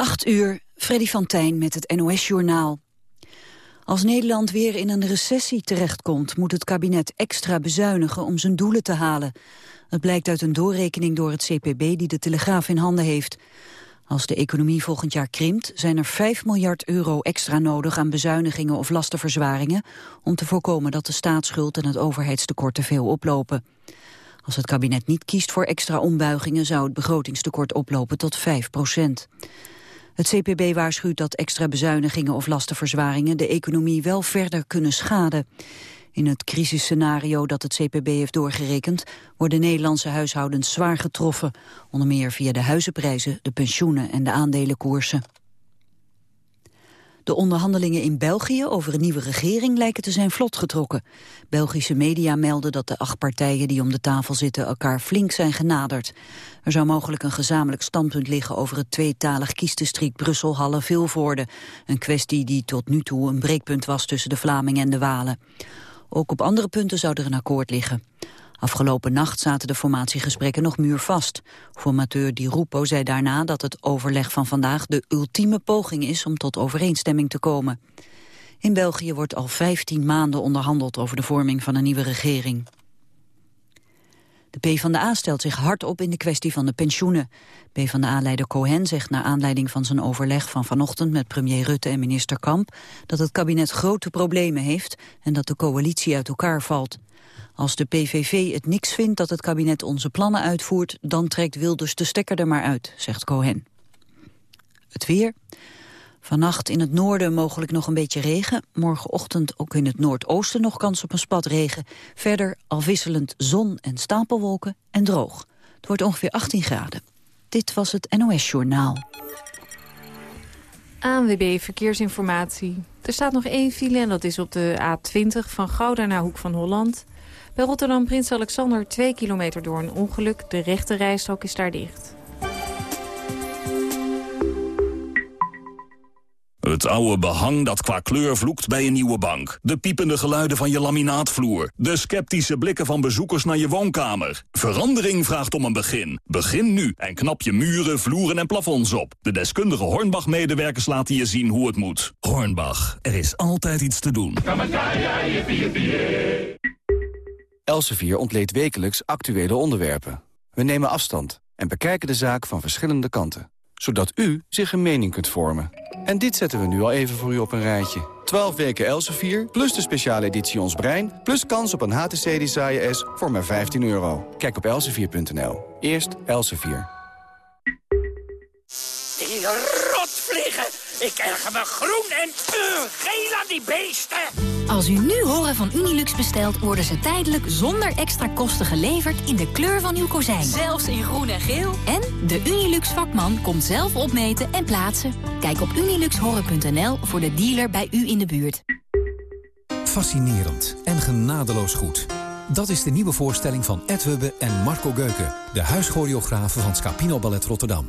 8 uur, Freddy van Tijn met het NOS-journaal. Als Nederland weer in een recessie terechtkomt... moet het kabinet extra bezuinigen om zijn doelen te halen. Het blijkt uit een doorrekening door het CPB die de Telegraaf in handen heeft. Als de economie volgend jaar krimpt... zijn er 5 miljard euro extra nodig aan bezuinigingen of lastenverzwaringen... om te voorkomen dat de staatsschuld en het overheidstekort te veel oplopen. Als het kabinet niet kiest voor extra ombuigingen... zou het begrotingstekort oplopen tot 5 procent. Het CPB waarschuwt dat extra bezuinigingen of lastenverzwaringen de economie wel verder kunnen schaden. In het crisisscenario dat het CPB heeft doorgerekend worden Nederlandse huishoudens zwaar getroffen, onder meer via de huizenprijzen, de pensioenen en de aandelenkoersen. De onderhandelingen in België over een nieuwe regering lijken te zijn vlot getrokken. Belgische media melden dat de acht partijen die om de tafel zitten elkaar flink zijn genaderd. Er zou mogelijk een gezamenlijk standpunt liggen over het tweetalig kiesdistrict Brussel-Halle-Vilvoorde. Een kwestie die tot nu toe een breekpunt was tussen de Vlamingen en de Walen. Ook op andere punten zou er een akkoord liggen. Afgelopen nacht zaten de formatiegesprekken nog muurvast. Formateur Di Rupo zei daarna dat het overleg van vandaag de ultieme poging is om tot overeenstemming te komen. In België wordt al 15 maanden onderhandeld over de vorming van een nieuwe regering. De PvdA stelt zich hard op in de kwestie van de pensioenen. PvdA-leider Cohen zegt naar aanleiding van zijn overleg van vanochtend met premier Rutte en minister Kamp dat het kabinet grote problemen heeft en dat de coalitie uit elkaar valt. Als de PVV het niks vindt dat het kabinet onze plannen uitvoert... dan trekt Wilders de stekker er maar uit, zegt Cohen. Het weer. Vannacht in het noorden mogelijk nog een beetje regen. Morgenochtend ook in het noordoosten nog kans op een spat regen. Verder afwisselend zon en stapelwolken en droog. Het wordt ongeveer 18 graden. Dit was het NOS Journaal. ANWB Verkeersinformatie. Er staat nog één file en dat is op de A20 van Gouda naar Hoek van Holland. Bij Rotterdam Prins Alexander 2 kilometer door een ongeluk. De rechte rijstrook is daar dicht. Het oude behang dat qua kleur vloekt bij een nieuwe bank. De piepende geluiden van je laminaatvloer. De sceptische blikken van bezoekers naar je woonkamer. Verandering vraagt om een begin. Begin nu en knap je muren, vloeren en plafonds op. De deskundige Hornbach-medewerkers laten je zien hoe het moet. Hornbach, er is altijd iets te doen. Elsevier ontleedt wekelijks actuele onderwerpen. We nemen afstand en bekijken de zaak van verschillende kanten. Zodat u zich een mening kunt vormen. En dit zetten we nu al even voor u op een rijtje. 12 weken Elsevier, plus de speciale editie Ons Brein... plus kans op een HTC Desire S voor maar 15 euro. Kijk op elsevier.nl. Eerst Elsevier. Die rotvliegen! Ik erger me groen en uh, geel aan die beesten! Als u nu horen van Unilux bestelt, worden ze tijdelijk zonder extra kosten geleverd in de kleur van uw kozijn. Zelfs in groen en geel. En de Unilux vakman komt zelf opmeten en plaatsen. Kijk op uniluxhoren.nl voor de dealer bij u in de buurt. Fascinerend en genadeloos goed. Dat is de nieuwe voorstelling van Ed Hubbe en Marco Geuken... de huischoreografen van Scapino Ballet Rotterdam.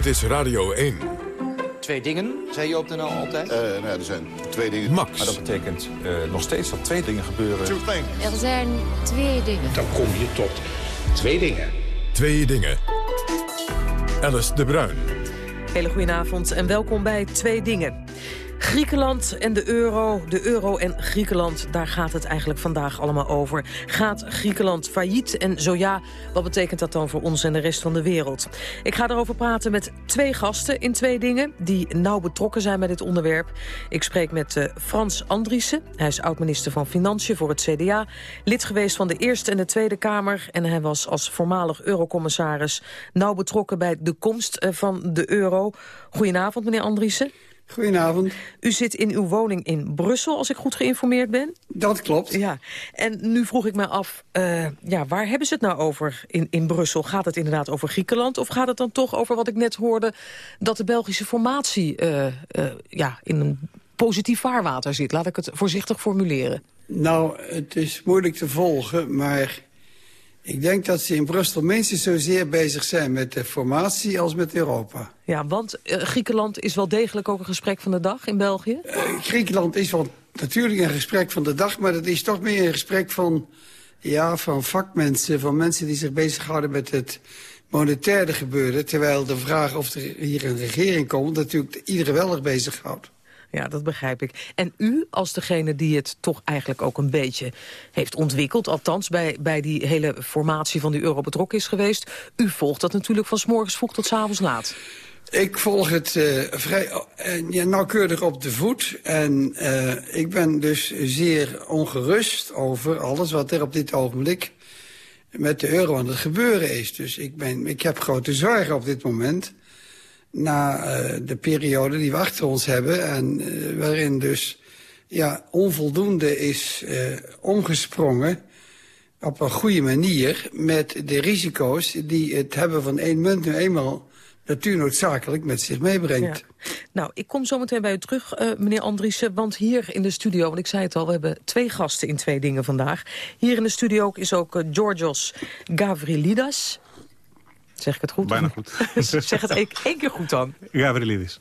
Dit is Radio 1. Twee dingen, zei je op de NL altijd? Uh, nou, er zijn twee dingen. Max. Maar dat betekent uh, nog steeds dat twee dingen gebeuren. Er zijn twee dingen. Dan kom je tot twee dingen. Twee dingen. Alice de Bruin. Hele goedenavond en welkom bij Twee Dingen. Griekenland en de euro, de euro en Griekenland, daar gaat het eigenlijk vandaag allemaal over. Gaat Griekenland failliet en zo ja, wat betekent dat dan voor ons en de rest van de wereld? Ik ga erover praten met twee gasten in twee dingen die nauw betrokken zijn bij dit onderwerp. Ik spreek met uh, Frans Andriessen, hij is oud-minister van Financiën voor het CDA, lid geweest van de Eerste en de Tweede Kamer en hij was als voormalig eurocommissaris nauw betrokken bij de komst uh, van de euro. Goedenavond meneer Andriessen. Goedenavond. U zit in uw woning in Brussel, als ik goed geïnformeerd ben. Dat klopt. Ja. En nu vroeg ik me af, uh, ja, waar hebben ze het nou over in, in Brussel? Gaat het inderdaad over Griekenland? Of gaat het dan toch over wat ik net hoorde... dat de Belgische formatie uh, uh, ja, in een positief vaarwater zit? Laat ik het voorzichtig formuleren. Nou, het is moeilijk te volgen, maar... Ik denk dat ze in Brussel minstens zozeer bezig zijn met de formatie als met Europa. Ja, want uh, Griekenland is wel degelijk ook een gesprek van de dag in België? Uh, Griekenland is wel natuurlijk een gesprek van de dag... maar dat is toch meer een gesprek van, ja, van vakmensen... van mensen die zich bezighouden met het monetaire gebeuren... terwijl de vraag of er hier een regering komt... natuurlijk iedereen wel erg bezighoudt. Ja, dat begrijp ik. En u, als degene die het toch eigenlijk ook een beetje heeft ontwikkeld... althans bij, bij die hele formatie van die euro betrokken is geweest... u volgt dat natuurlijk van s morgens vroeg tot s avonds laat. Ik volg het uh, vrij uh, ja, nauwkeurig op de voet. En uh, ik ben dus zeer ongerust over alles wat er op dit ogenblik met de euro aan het gebeuren is. Dus ik, ben, ik heb grote zorgen op dit moment na uh, de periode die we achter ons hebben... en uh, waarin dus ja, onvoldoende is uh, omgesprongen op een goede manier... met de risico's die het hebben van één munt nu eenmaal natuurlijk met zich meebrengt. Nou, ik kom zo meteen bij u terug, meneer Andriessen. Want hier in de studio, want ik zei het al, we hebben twee gasten in twee dingen vandaag. Hier in de studio is ook Georgios Gavrilidas. Zeg ik het goed? Bijna goed. zeg het één, keer goed dan. Gavrilides.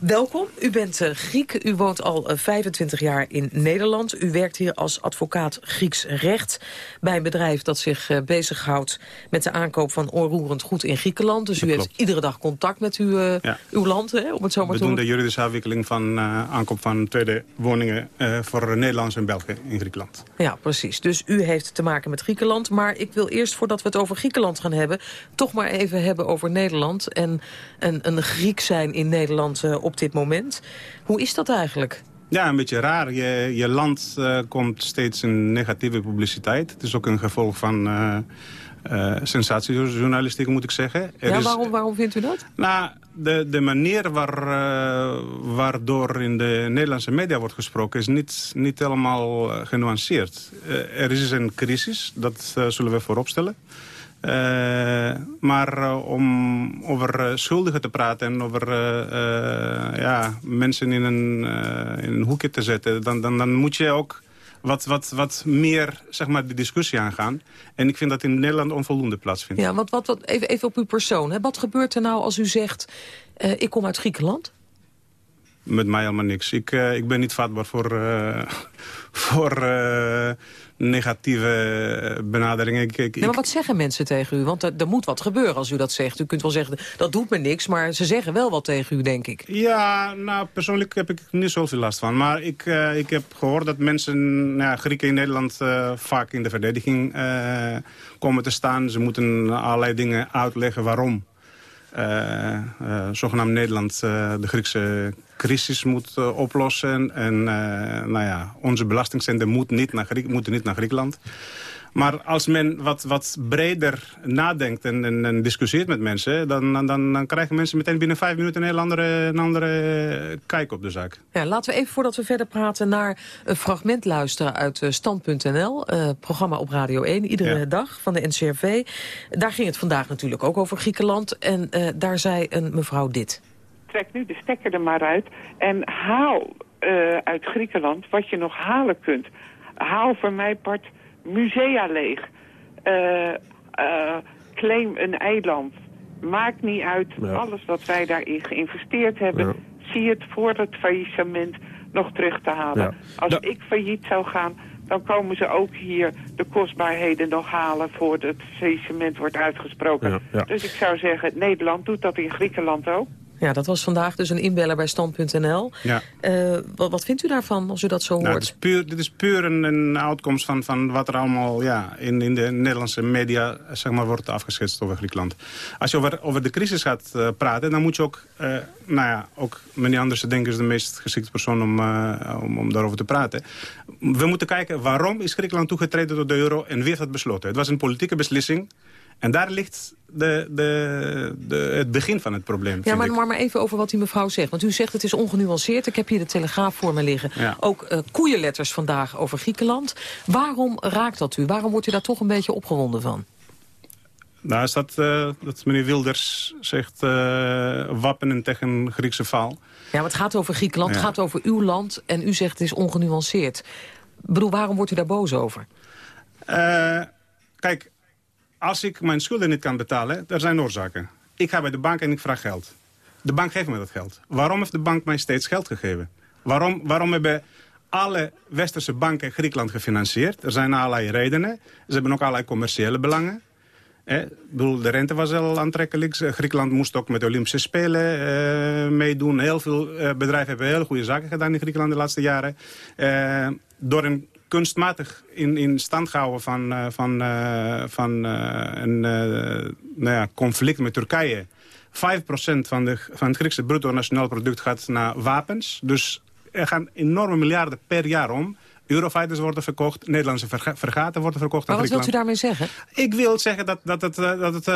Welkom, u bent uh, Griek, u woont al uh, 25 jaar in Nederland. U werkt hier als advocaat Grieks recht bij een bedrijf dat zich uh, bezighoudt met de aankoop van onroerend goed in Griekenland. Dus dat u klopt. heeft iedere dag contact met uw, ja. uw land, hè, om het zo maar We te doen de juridische afwikkeling van aankoop van tweede woningen voor Nederlanders en Belgen in Griekenland. Ja, precies. Dus u heeft te maken met Griekenland. Maar ik wil eerst, voordat we het over Griekenland gaan hebben, toch maar even hebben over Nederland en een, een Griek zijn in Nederland op op dit moment. Hoe is dat eigenlijk? Ja, een beetje raar. Je, je land uh, komt steeds in negatieve publiciteit. Het is ook een gevolg van uh, uh, sensatiejournalistiek, moet ik zeggen. Er ja, is, waarom, waarom vindt u dat? Nou, de, de manier waar, waardoor in de Nederlandse media wordt gesproken... is niet, niet helemaal genuanceerd. er is een crisis, dat zullen we vooropstellen. Uh, maar uh, om over uh, schuldigen te praten en over ja, mensen in een, in een hoekje te zetten... dan, dan, dan moet je ook wat, wat, wat meer zeg maar, de discussie aangaan. En ik vind dat in Nederland onvoldoende plaatsvindt. Ja, want wat, wat, even, even op uw persoon. Hè. Wat gebeurt er nou als u zegt, ik kom uit Griekenland? Met mij helemaal niks. Ik, ik ben niet vatbaar voor, voor negatieve benaderingen. Ik, ik, nee, maar wat zeggen mensen tegen u? Want er, er, moet wat gebeuren als u dat zegt. U kunt wel zeggen, dat doet me niks, maar ze zeggen wel wat tegen u, denk ik. Ja, nou, persoonlijk heb ik niet zoveel last van. Maar ik, ik heb gehoord dat mensen, nou, Grieken in Nederland, vaak in de verdediging komen te staan. Ze moeten allerlei dingen uitleggen waarom. Zogenaamd Nederland de Griekse crisis moet oplossen. En nou ja, onze belastingcenten moet niet naar Griek, moeten niet naar Griekenland. Maar als men wat, wat breder nadenkt en, en, en discussieert met mensen... Dan, dan, dan, krijgen mensen meteen binnen vijf minuten een heel andere, een andere kijk op de zaak. Ja, laten we even, voordat we verder praten, naar een fragment luisteren uit uh, Stand.nl. Uh, programma op Radio 1, iedere ja. dag van de NCRV. Daar ging het vandaag natuurlijk ook over Griekenland. En uh, daar zei een mevrouw dit trek nu de stekker er maar uit en haal uh, uit Griekenland wat je nog halen kunt. Haal voor mij part musea leeg. Uh, uh, claim een eiland. Maakt niet uit. Ja. Alles wat wij daarin geïnvesteerd hebben... Ja. zie het voor het faillissement nog terug te halen. Ja. Als ik failliet zou gaan... dan komen ze ook hier de kostbaarheden nog halen... voordat het faillissement wordt uitgesproken. Dus ik zou zeggen, Nederland doet dat in Griekenland ook. Ja, dat was vandaag dus een inbeller bij stand.nl. Ja. Uh, wat, wat, vindt u daarvan, als u dat zo nou, hoort? Dit is puur, dit is puur een, een uitkomst van, van wat er allemaal ja, in, in de Nederlandse media zeg maar, wordt afgeschetst over Griekenland. Als je over, over de crisis gaat uh, praten, dan moet je ook... Uh, nou ja, ook meneer Andersen denk ik is de meest geschikte persoon om, om, om daarover te praten. We moeten kijken waarom is Griekenland toegetreden tot de euro en wie heeft dat besloten. Het was een politieke beslissing... En daar ligt de, de, de, het begin van het probleem. Ja, maar, maar, maar even over wat die mevrouw zegt. Want u zegt het is ongenuanceerd. Ik heb hier de Telegraaf voor me liggen. Ja. Ook uh, koeienletters vandaag over Griekenland. Waarom raakt dat u? Waarom wordt u daar toch een beetje opgewonden van? Nou, is dat, uh, dat meneer Wilders zegt uh, wapenen tegen Griekse faal. Ja, maar het gaat over Griekenland, Ja. het gaat over uw land... en u zegt het is ongenuanceerd. Ik bedoel, waarom wordt u daar boos over? Kijk, als ik mijn schulden niet kan betalen, er zijn oorzaken. Ik ga bij de bank en ik vraag geld. De bank geeft me dat geld. Waarom heeft de bank mij steeds geld gegeven? Waarom, waarom hebben alle westerse banken Griekenland gefinancierd? Er zijn allerlei redenen. Ze hebben ook allerlei commerciële belangen. Eh, bedoel, de rente was al aantrekkelijk. Griekenland moest ook met de Olympische Spelen eh, meedoen. Heel veel eh, bedrijven hebben hele goede zaken gedaan in Griekenland de laatste jaren. Eh, door een kunstmatig in, in stand gehouden van, uh, van, uh, van uh, een nou ja, conflict met Turkije. 5% van, de, van het Griekse bruto nationaal product gaat naar wapens. Dus er gaan enorme miljarden per jaar om. Eurofighters worden verkocht, Nederlandse verga vergaten worden verkocht Maar wat wilt u daarmee zeggen? Ik wil zeggen dat, dat, het, dat het,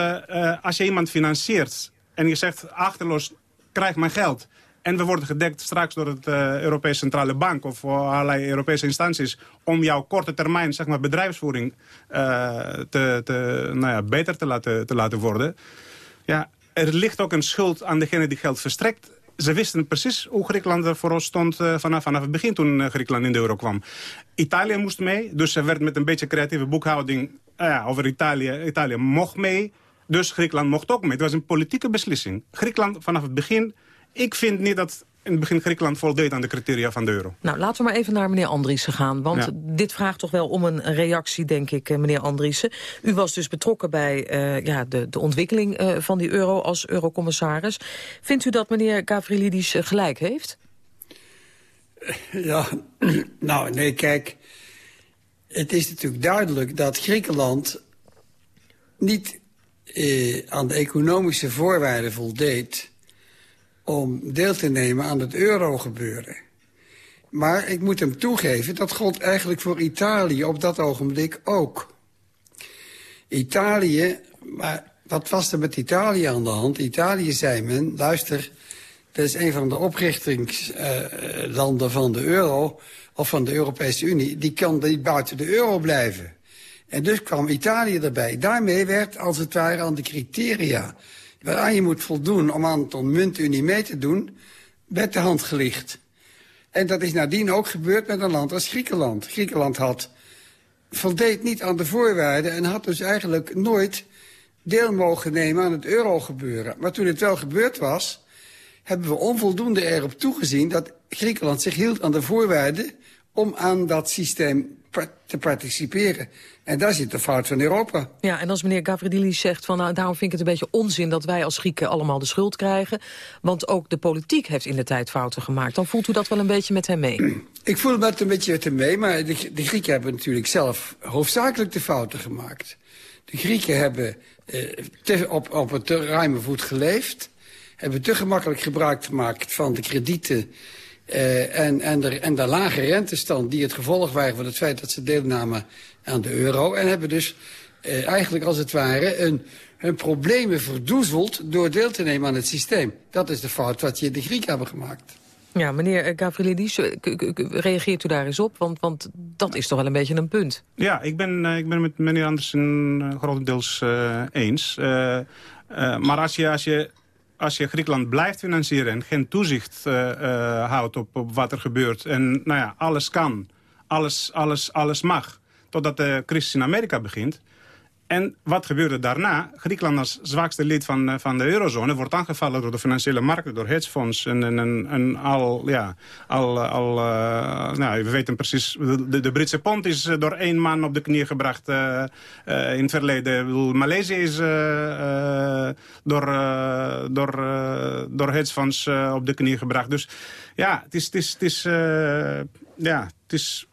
als je iemand financiert en je zegt achterloos, krijg mijn geld... En we worden gedekt straks door het uh, Europese Centrale Bank of allerlei Europese instanties om jouw korte termijn zeg maar, bedrijfsvoering uh, te, te, nou ja, beter te laten, te laten worden. Ja, er ligt ook een schuld aan degene die geld verstrekt. Ze wisten precies hoe Griekenland er voor stond vanaf, vanaf het begin toen Griekenland in de euro kwam. Italië moest mee, dus er werd met een beetje creatieve boekhouding ja, over Italië. Italië mocht mee, dus Griekenland mocht ook mee. Het was een politieke beslissing. Griekenland vanaf het begin ik vind niet dat in het begin Griekenland voldeed aan de criteria van de euro. Nou, laten we maar even naar meneer Andriessen gaan. Want Ja. dit vraagt toch wel om een reactie, denk ik, eh, meneer Andriessen. U was dus betrokken bij uh, ja, de, de ontwikkeling uh, van die euro als eurocommissaris. Vindt u dat meneer Gavrilidis gelijk heeft? Ja, nou, nee, kijk. Het is natuurlijk duidelijk dat Griekenland niet eh, aan de economische voorwaarden voldeed om deel te nemen aan het eurogebeuren. Maar ik moet hem toegeven, dat gold eigenlijk voor Italië op dat ogenblik ook. Italië, maar wat was er met Italië aan de hand? Italië zei men, luister, dat is een van de oprichtingslanden van de euro... of van de Europese Unie, die kan niet buiten de euro blijven. En dus kwam Italië erbij. Daarmee werd, als het ware, aan de criteria waaraan je moet voldoen om aan de muntunie mee te doen, werd de hand gelicht. En dat is nadien ook gebeurd met een land als Griekenland. Griekenland had, voldeed niet aan de voorwaarden en had dus eigenlijk nooit deel mogen nemen aan het eurogebeuren. Maar toen het wel gebeurd was, hebben we onvoldoende erop toegezien dat Griekenland zich hield aan de voorwaarden om aan dat systeem te participeren. En daar zit de fout van Europa. Ja, en als meneer Gavridilis zegt van nou, daarom vind ik het een beetje onzin dat wij als Grieken allemaal de schuld krijgen, want ook de politiek heeft in de tijd fouten gemaakt. Dan voelt u dat wel een beetje met hem mee? Ik voel het een beetje met hem mee, maar de, de Grieken hebben natuurlijk zelf hoofdzakelijk de fouten gemaakt. De Grieken hebben eh, te, op, op een te ruime voet geleefd, hebben te gemakkelijk gebruik gemaakt van de kredieten Uh, en, en, de, en de lage rentestand die het gevolg waren van het feit dat ze deelnamen aan de euro. En hebben dus uh, eigenlijk als het ware een, hun problemen verdoezeld door deel te nemen aan het systeem. Dat is de fout wat je de Grieken hebben gemaakt. Ja, meneer Gavrilidis, reageert u daar eens op? Want, want dat is toch wel een beetje een punt. Ja, ik ben, ik ben met meneer Andersen uh, grotendeels uh, eens. maar als je, als je als je Griekenland blijft financieren en geen toezicht uh, uh, houdt op, op wat er gebeurt... en nou ja, alles kan, alles, alles, alles mag, totdat de crisis in Amerika begint... En wat gebeurde daarna? Griekenland als zwakste lid van, eh, van de eurozone... wordt aangevallen door de financiële markten, door hedgefonds... en, en, al, ja, al, al uh, nou, we weten precies... De, de, Britse pond is door één man op de knie gebracht in het verleden. Maleisië is door, door, door hedgefonds op de knie gebracht. Dus ja, het is... Het is, het is ja, het is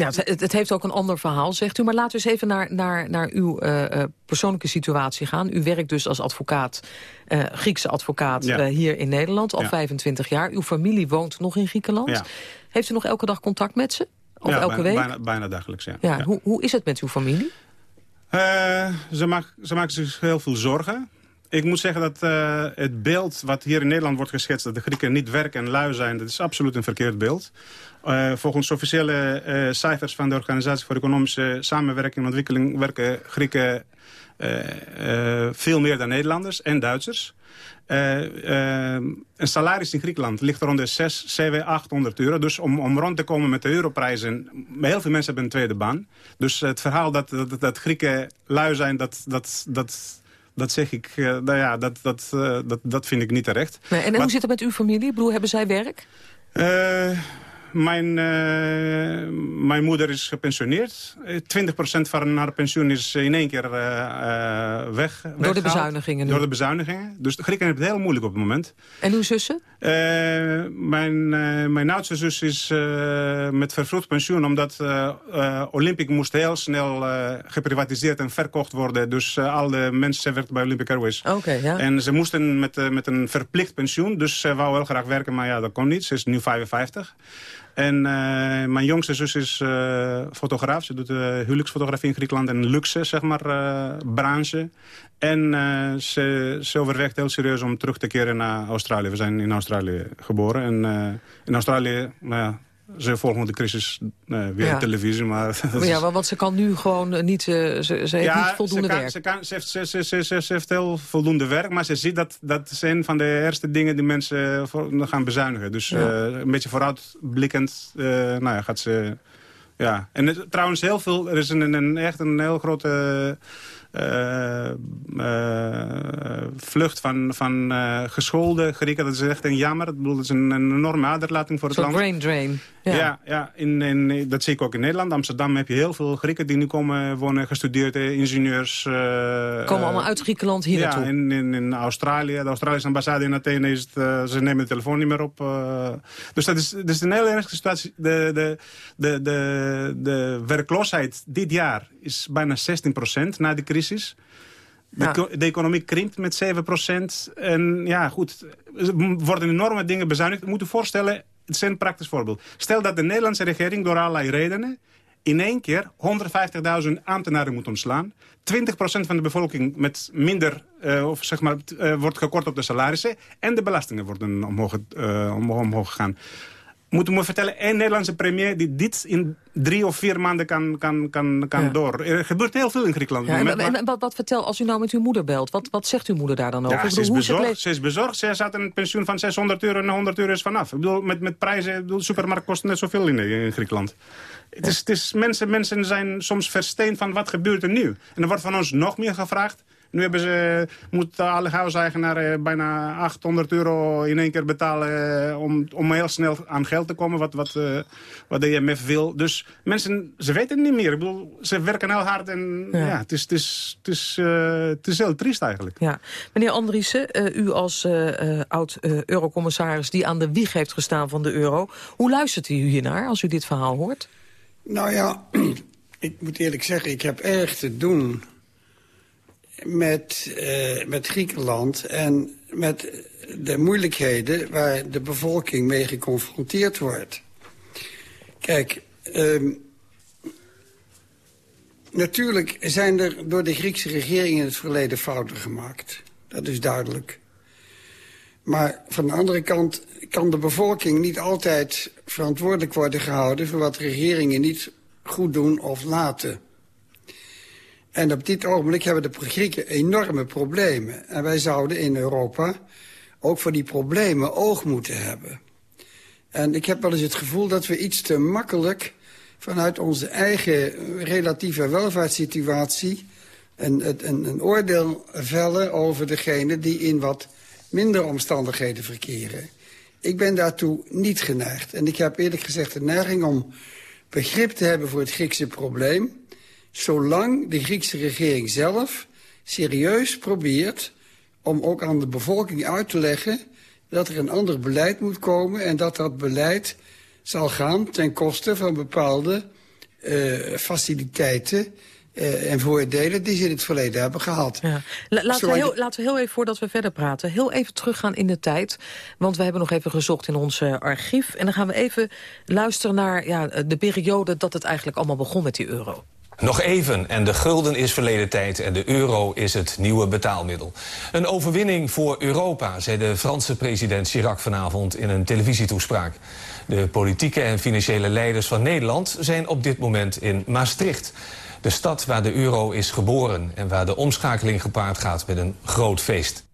ja, het, het, heeft ook een ander verhaal, zegt u. Maar laten we eens even naar, naar, naar uw uh, persoonlijke situatie gaan. U werkt dus als advocaat, uh, Griekse advocaat, ja. uh, hier in Nederland, al ja. 25 jaar. Uw familie woont nog in Griekenland. Ja. Heeft u nog elke dag contact met ze? Of elke bijna, week? Bijna, bijna dagelijks, ja. ja, Hoe, hoe is het met uw familie? ze, maak, ze maken zich heel veel zorgen. Ik moet zeggen dat uh, het beeld wat hier in Nederland wordt geschetst... dat de Grieken niet werken en lui zijn, dat is absoluut een verkeerd beeld. Uh, volgens officiële uh, cijfers van de Organisatie voor Economische Samenwerking en Ontwikkeling... werken Grieken veel meer dan Nederlanders en Duitsers. een salaris in Griekenland ligt rond de 6, 7, 800 euro. Dus om, om rond te komen met de europrijzen... heel veel mensen hebben een tweede baan. Dus het verhaal dat, dat, dat Grieken lui zijn, dat... dat, dat dat zeg ik, uh, nou ja, dat, dat, uh, dat, dat vind ik niet terecht. Nee, en maar, hoe zit het met uw familie? Bedoel, hebben zij werk? Mijn, uh, mijn moeder is gepensioneerd. 20% van haar pensioen is in één keer uh, weg. Door de bezuinigingen nu. Door de bezuinigingen. Dus de Grieken hebben het heel moeilijk op het moment. En uw zussen? Mijn, mijn oudste zus is met vervroegd pensioen... omdat Olympic moest heel snel geprivatiseerd en verkocht worden. Dus al de mensen werkten bij Olympic Airways. Oké, ja. En ze moesten met, met een verplicht pensioen. Dus ze wou heel graag werken, maar ja, dat kon niet. Ze is nu 55. En uh, mijn jongste zus is uh, fotograaf. Ze doet uh, huwelijksfotografie in Griekenland. En luxe, zeg maar, branche. En ze, ze overweegt heel serieus om terug te keren naar Australië. We zijn in Australië geboren. En in Australië, nou ja, ze volgen de crisis uh, weer ja. televisie. Maar, ja, want ze kan nu gewoon niet, uh, ze, ze heeft ja, niet voldoende ze kan, werk. Ze, kan, ze, heeft, ze, ze, heeft heel voldoende werk, maar ze ziet dat dat een van de eerste dingen die mensen voor, gaan bezuinigen. Dus ja. uh, een beetje vooruitblikkend nou ja, gaat ze... Ja. En het, trouwens heel veel, er is een, een, echt een heel grote... Uh, uh, vlucht van, van uh, geschoolde Grieken. Dat is echt een jammer. Ik bedoel, dat is een, een enorme aderlating voor het land. brain drain. Ja, ja, ja in, in, dat zie ik ook in Nederland. Amsterdam heb je heel veel Grieken die nu komen wonen. Gestudeerde ingenieurs. komen allemaal uit Griekenland hier ja, naartoe? in, in, in Australië. De Australische ambassade in Athene is het, ze nemen de telefoon niet meer op. dus dat is, dat is een hele ernstige situatie. De, de, de, de, de werkloosheid dit jaar is bijna 16% na de crisis. De, ja. de, economie krimpt met 7%. En ja, goed, er worden enorme dingen bezuinigd. Moet je voorstellen, het is een praktisch voorbeeld. Stel dat de Nederlandse regering door allerlei redenen... in één keer 150.000 ambtenaren moet ontslaan. 20% van de bevolking met minder, uh, of zeg maar, uh, wordt gekort op de salarissen. En de belastingen worden omhoog, uh, omhoog, omhoog gegaan moet me vertellen, één Nederlandse premier die dit in drie of vier maanden kan, kan, kan, kan ja. door. Er gebeurt heel veel in Griekenland. Ja, en, en, en wat, wat vertel, als u nou met uw moeder belt, wat, wat zegt uw moeder daar dan over? Ja, ze, is bezorgd, ze is bezorgd. Ze zat een pensioen van 600 euro en 100 euro is vanaf. Ik bedoel, met, met prijzen, ik bedoel, de supermarkt kost net zoveel in, in Griekenland. Het is, het is, mensen, mensen zijn soms versteend van wat gebeurt er nu. En er wordt van ons nog meer gevraagd. Nu hebben ze, moeten alle huiseigenaren bijna 800 euro in één keer betalen... om, om heel snel aan geld te komen, wat, wat, uh, wat de IMF wil. Dus mensen, ze weten het niet meer. Ik bedoel, ze werken heel hard en ja. ja het, is, het, is, het, is, uh, het is heel triest eigenlijk. Ja. Meneer Andriessen, uh, u als oud-eurocommissaris... die aan de wieg heeft gestaan van de euro... hoe luistert u hiernaar als u dit verhaal hoort? Nou ja, ik moet eerlijk zeggen, ik heb erg te doen met, uh, met Griekenland en met de moeilijkheden waar de bevolking mee geconfronteerd wordt. Kijk, uh, natuurlijk zijn er door de Griekse regering in het verleden fouten gemaakt. Dat is duidelijk. Maar van de andere kant kan de bevolking niet altijd verantwoordelijk worden gehouden... voor wat regeringen niet goed doen of laten. En op dit ogenblik hebben de Grieken enorme problemen. En wij zouden in Europa ook voor die problemen oog moeten hebben. En ik heb wel eens het gevoel dat we iets te makkelijk... vanuit onze eigen relatieve welvaartssituatie... een, een, oordeel vellen over degene die in wat minder omstandigheden verkeren. Ik ben daartoe niet geneigd. En ik heb eerlijk gezegd de neiging om begrip te hebben voor het Griekse probleem... zolang de Griekse regering zelf serieus probeert om ook aan de bevolking uit te leggen... dat er een ander beleid moet komen en dat dat beleid zal gaan ten koste van bepaalde uh, faciliteiten uh, en voordelen die ze in het verleden hebben gehad. Ja. laten, we heel, laten we heel even, voordat we verder praten, heel even teruggaan in de tijd. Want we hebben nog even gezocht in ons uh, archief. En dan gaan we even luisteren naar ja, de periode dat het eigenlijk allemaal begon met die euro. Nog even en de gulden is verleden tijd en de euro is het nieuwe betaalmiddel. Een overwinning voor Europa, zei de Franse president Chirac vanavond in een televisietoespraak. De politieke en financiële leiders van Nederland zijn op dit moment in Maastricht. De stad waar de euro is geboren en waar de omschakeling gepaard gaat met een groot feest.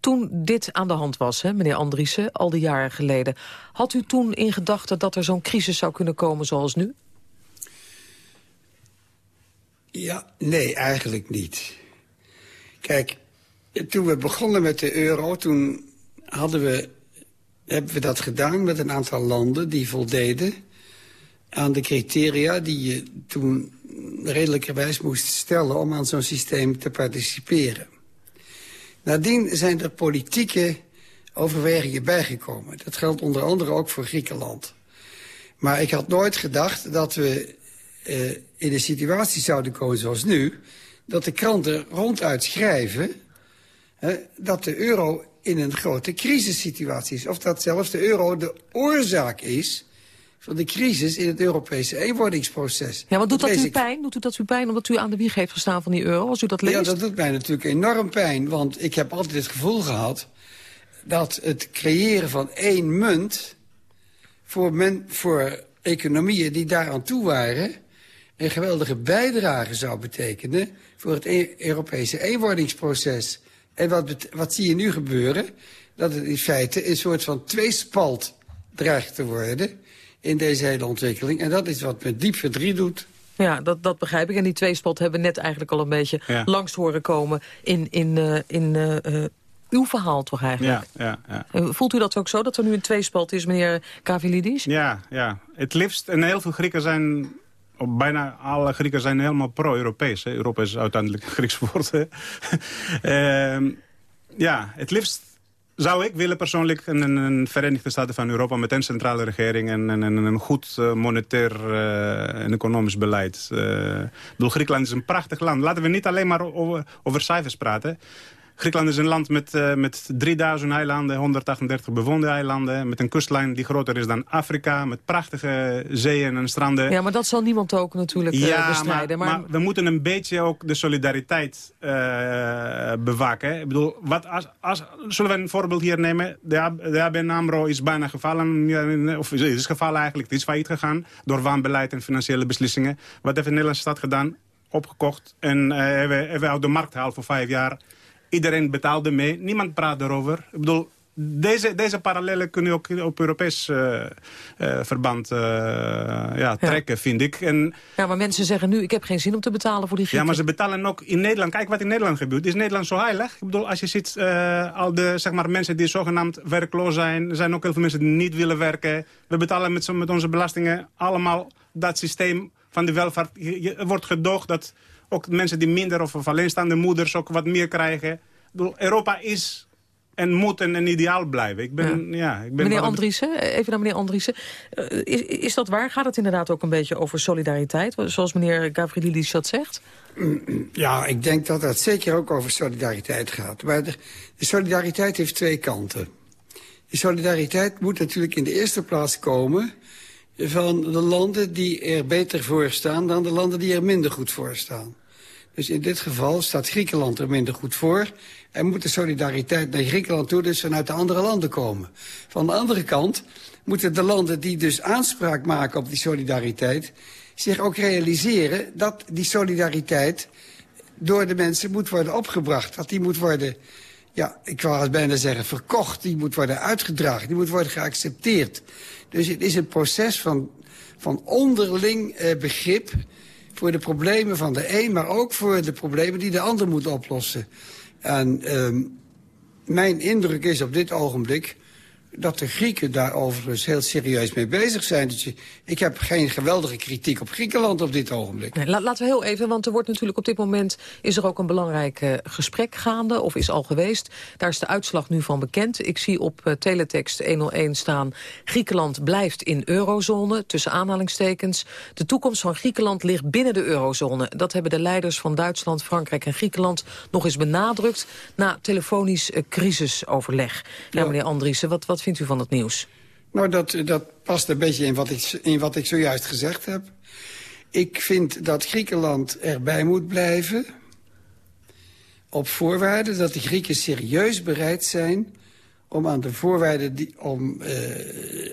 Toen dit aan de hand was, hè, meneer Andriessen, al die jaren geleden... had u toen in gedachten dat er zo'n crisis zou kunnen komen zoals nu? Ja, nee, eigenlijk niet. Kijk, toen we begonnen met de euro, toen hadden we, hebben we dat gedaan met een aantal landen die voldeden aan de criteria die je toen redelijkerwijs moest stellen om aan zo'n systeem te participeren. Nadien zijn er politieke overwegingen bijgekomen. Dat geldt onder andere ook voor Griekenland. Maar ik had nooit gedacht dat we uh, in een situatie zouden komen zoals nu... dat de kranten ronduit schrijven dat de euro in een grote crisissituatie is. Of dat zelfs de euro de oorzaak is van de crisis in het Europese eenwordingsproces. Ja, wat doet dat, u pijn? Doet u dat u pijn omdat u aan de wieg heeft gestaan van die euro, als u dat leest? Ja, dat doet mij natuurlijk enorm pijn, want ik heb altijd het gevoel gehad... dat het creëren van één munt voor, men, voor economieën die daaraan toe waren een geweldige bijdrage zou betekenen... voor het e Europese eenwordingsproces. En wat, wat zie je nu gebeuren? Dat het in feite een soort van tweespalt dreigt te worden... in deze hele ontwikkeling. En dat is wat me diep verdriet doet. Ja, dat, dat begrijp ik. En die tweespalt hebben we net eigenlijk al een beetje ja. langs horen komen... in, in, uh, in uh, uw verhaal toch eigenlijk? Ja, ja, ja. Voelt u dat ook zo, dat er nu een tweespalt is, meneer Kavilidis? Ja, ja. Het liefst, en heel veel Grieken zijn bijna alle Grieken zijn helemaal pro-Europees. Europa is uiteindelijk een Grieks woord. uh, ja, het liefst zou ik willen persoonlijk een, een Verenigde Staten van Europa... met een centrale regering en, en, en een goed uh, monetair uh, en economisch beleid. Uh, bedoel, Griekenland is een prachtig land. Laten we niet alleen maar over, over cijfers praten. Griekenland is een land met, uh, met 3000 eilanden, 138 bewoonde eilanden... met een kustlijn die groter is dan Afrika... met prachtige zeeën en stranden. Ja, maar dat zal niemand ook natuurlijk uh, ja, bestrijden. Maar, maar... maar, we moeten een beetje ook de solidariteit uh, bewaken. Ik bedoel, wat als, als, zullen we een voorbeeld hier nemen? De, de ABN AMRO is bijna gevallen, of is gevallen eigenlijk. Het is failliet gegaan door waanbeleid en financiële beslissingen. Wat heeft de Nederlandse stad gedaan? Opgekocht en hebben, hebben uit de markt gehaald voor vijf jaar... Iedereen betaalde mee. Niemand praat erover. Ik bedoel, deze, deze parallellen kunnen ook op Europees uh, uh, verband uh, ja, trekken, ja. vind ik. En, ja, maar mensen zeggen nu, ik heb geen zin om te betalen voor die Grieken. Ja, maar ze betalen ook in Nederland. Kijk wat in Nederland gebeurt. Is Nederland zo heilig? Ik bedoel, als je ziet, al de zeg maar, mensen die zogenaamd werkloos zijn... er zijn ook heel veel mensen die niet willen werken. We betalen met, met onze belastingen allemaal dat systeem van de welvaart. Er wordt gedoogd dat ook mensen die minder of, of alleenstaande moeders ook wat meer krijgen. Europa is en moet een, een ideaal blijven. Ik ben, ja. ja ik ben meneer Andriessen, even naar meneer Andriessen. Uh, is, is dat waar? Gaat het inderdaad ook een beetje over solidariteit? Zoals meneer Gavrilidis dat zegt? Ja, ik denk dat dat zeker ook over solidariteit gaat. Maar de, de solidariteit heeft twee kanten. De solidariteit moet natuurlijk in de eerste plaats komen van de landen die er beter voor staan... dan de landen die er minder goed voor staan. Dus in dit geval staat Griekenland er minder goed voor... en moet de solidariteit naar Griekenland toe dus vanuit de andere landen komen. Van de andere kant moeten de landen die dus aanspraak maken op die solidariteit... zich ook realiseren dat die solidariteit door de mensen moet worden opgebracht. Dat die moet worden, ja, ik wou bijna zeggen, verkocht. Die moet worden uitgedragen, die moet worden geaccepteerd. Dus het is een proces van, van onderling eh, begrip voor de problemen van de een... maar ook voor de problemen die de ander moet oplossen. En ehm, mijn indruk is op dit ogenblik dat de Grieken daar overigens heel serieus mee bezig zijn. Dus ik heb geen geweldige kritiek op Griekenland op dit ogenblik. Nee, laten we heel even, want er wordt natuurlijk op dit moment... is er ook een belangrijk uh, gesprek gaande, of is al geweest. Daar is de uitslag nu van bekend. Ik zie op uh, teletext 101 staan... Griekenland blijft in eurozone, tussen aanhalingstekens. De toekomst van Griekenland ligt binnen de eurozone. Dat hebben de leiders van Duitsland, Frankrijk en Griekenland... nog eens benadrukt na telefonisch uh, crisisoverleg. Ja, ja meneer Andriessen, wat, wat vindt u van het nieuws? Nou, dat, dat past een beetje in wat, ik, in wat ik zojuist gezegd heb. Ik vind dat Griekenland erbij moet blijven... op voorwaarde dat de Grieken serieus bereid zijn... om aan de voorwaarden die, om, uh,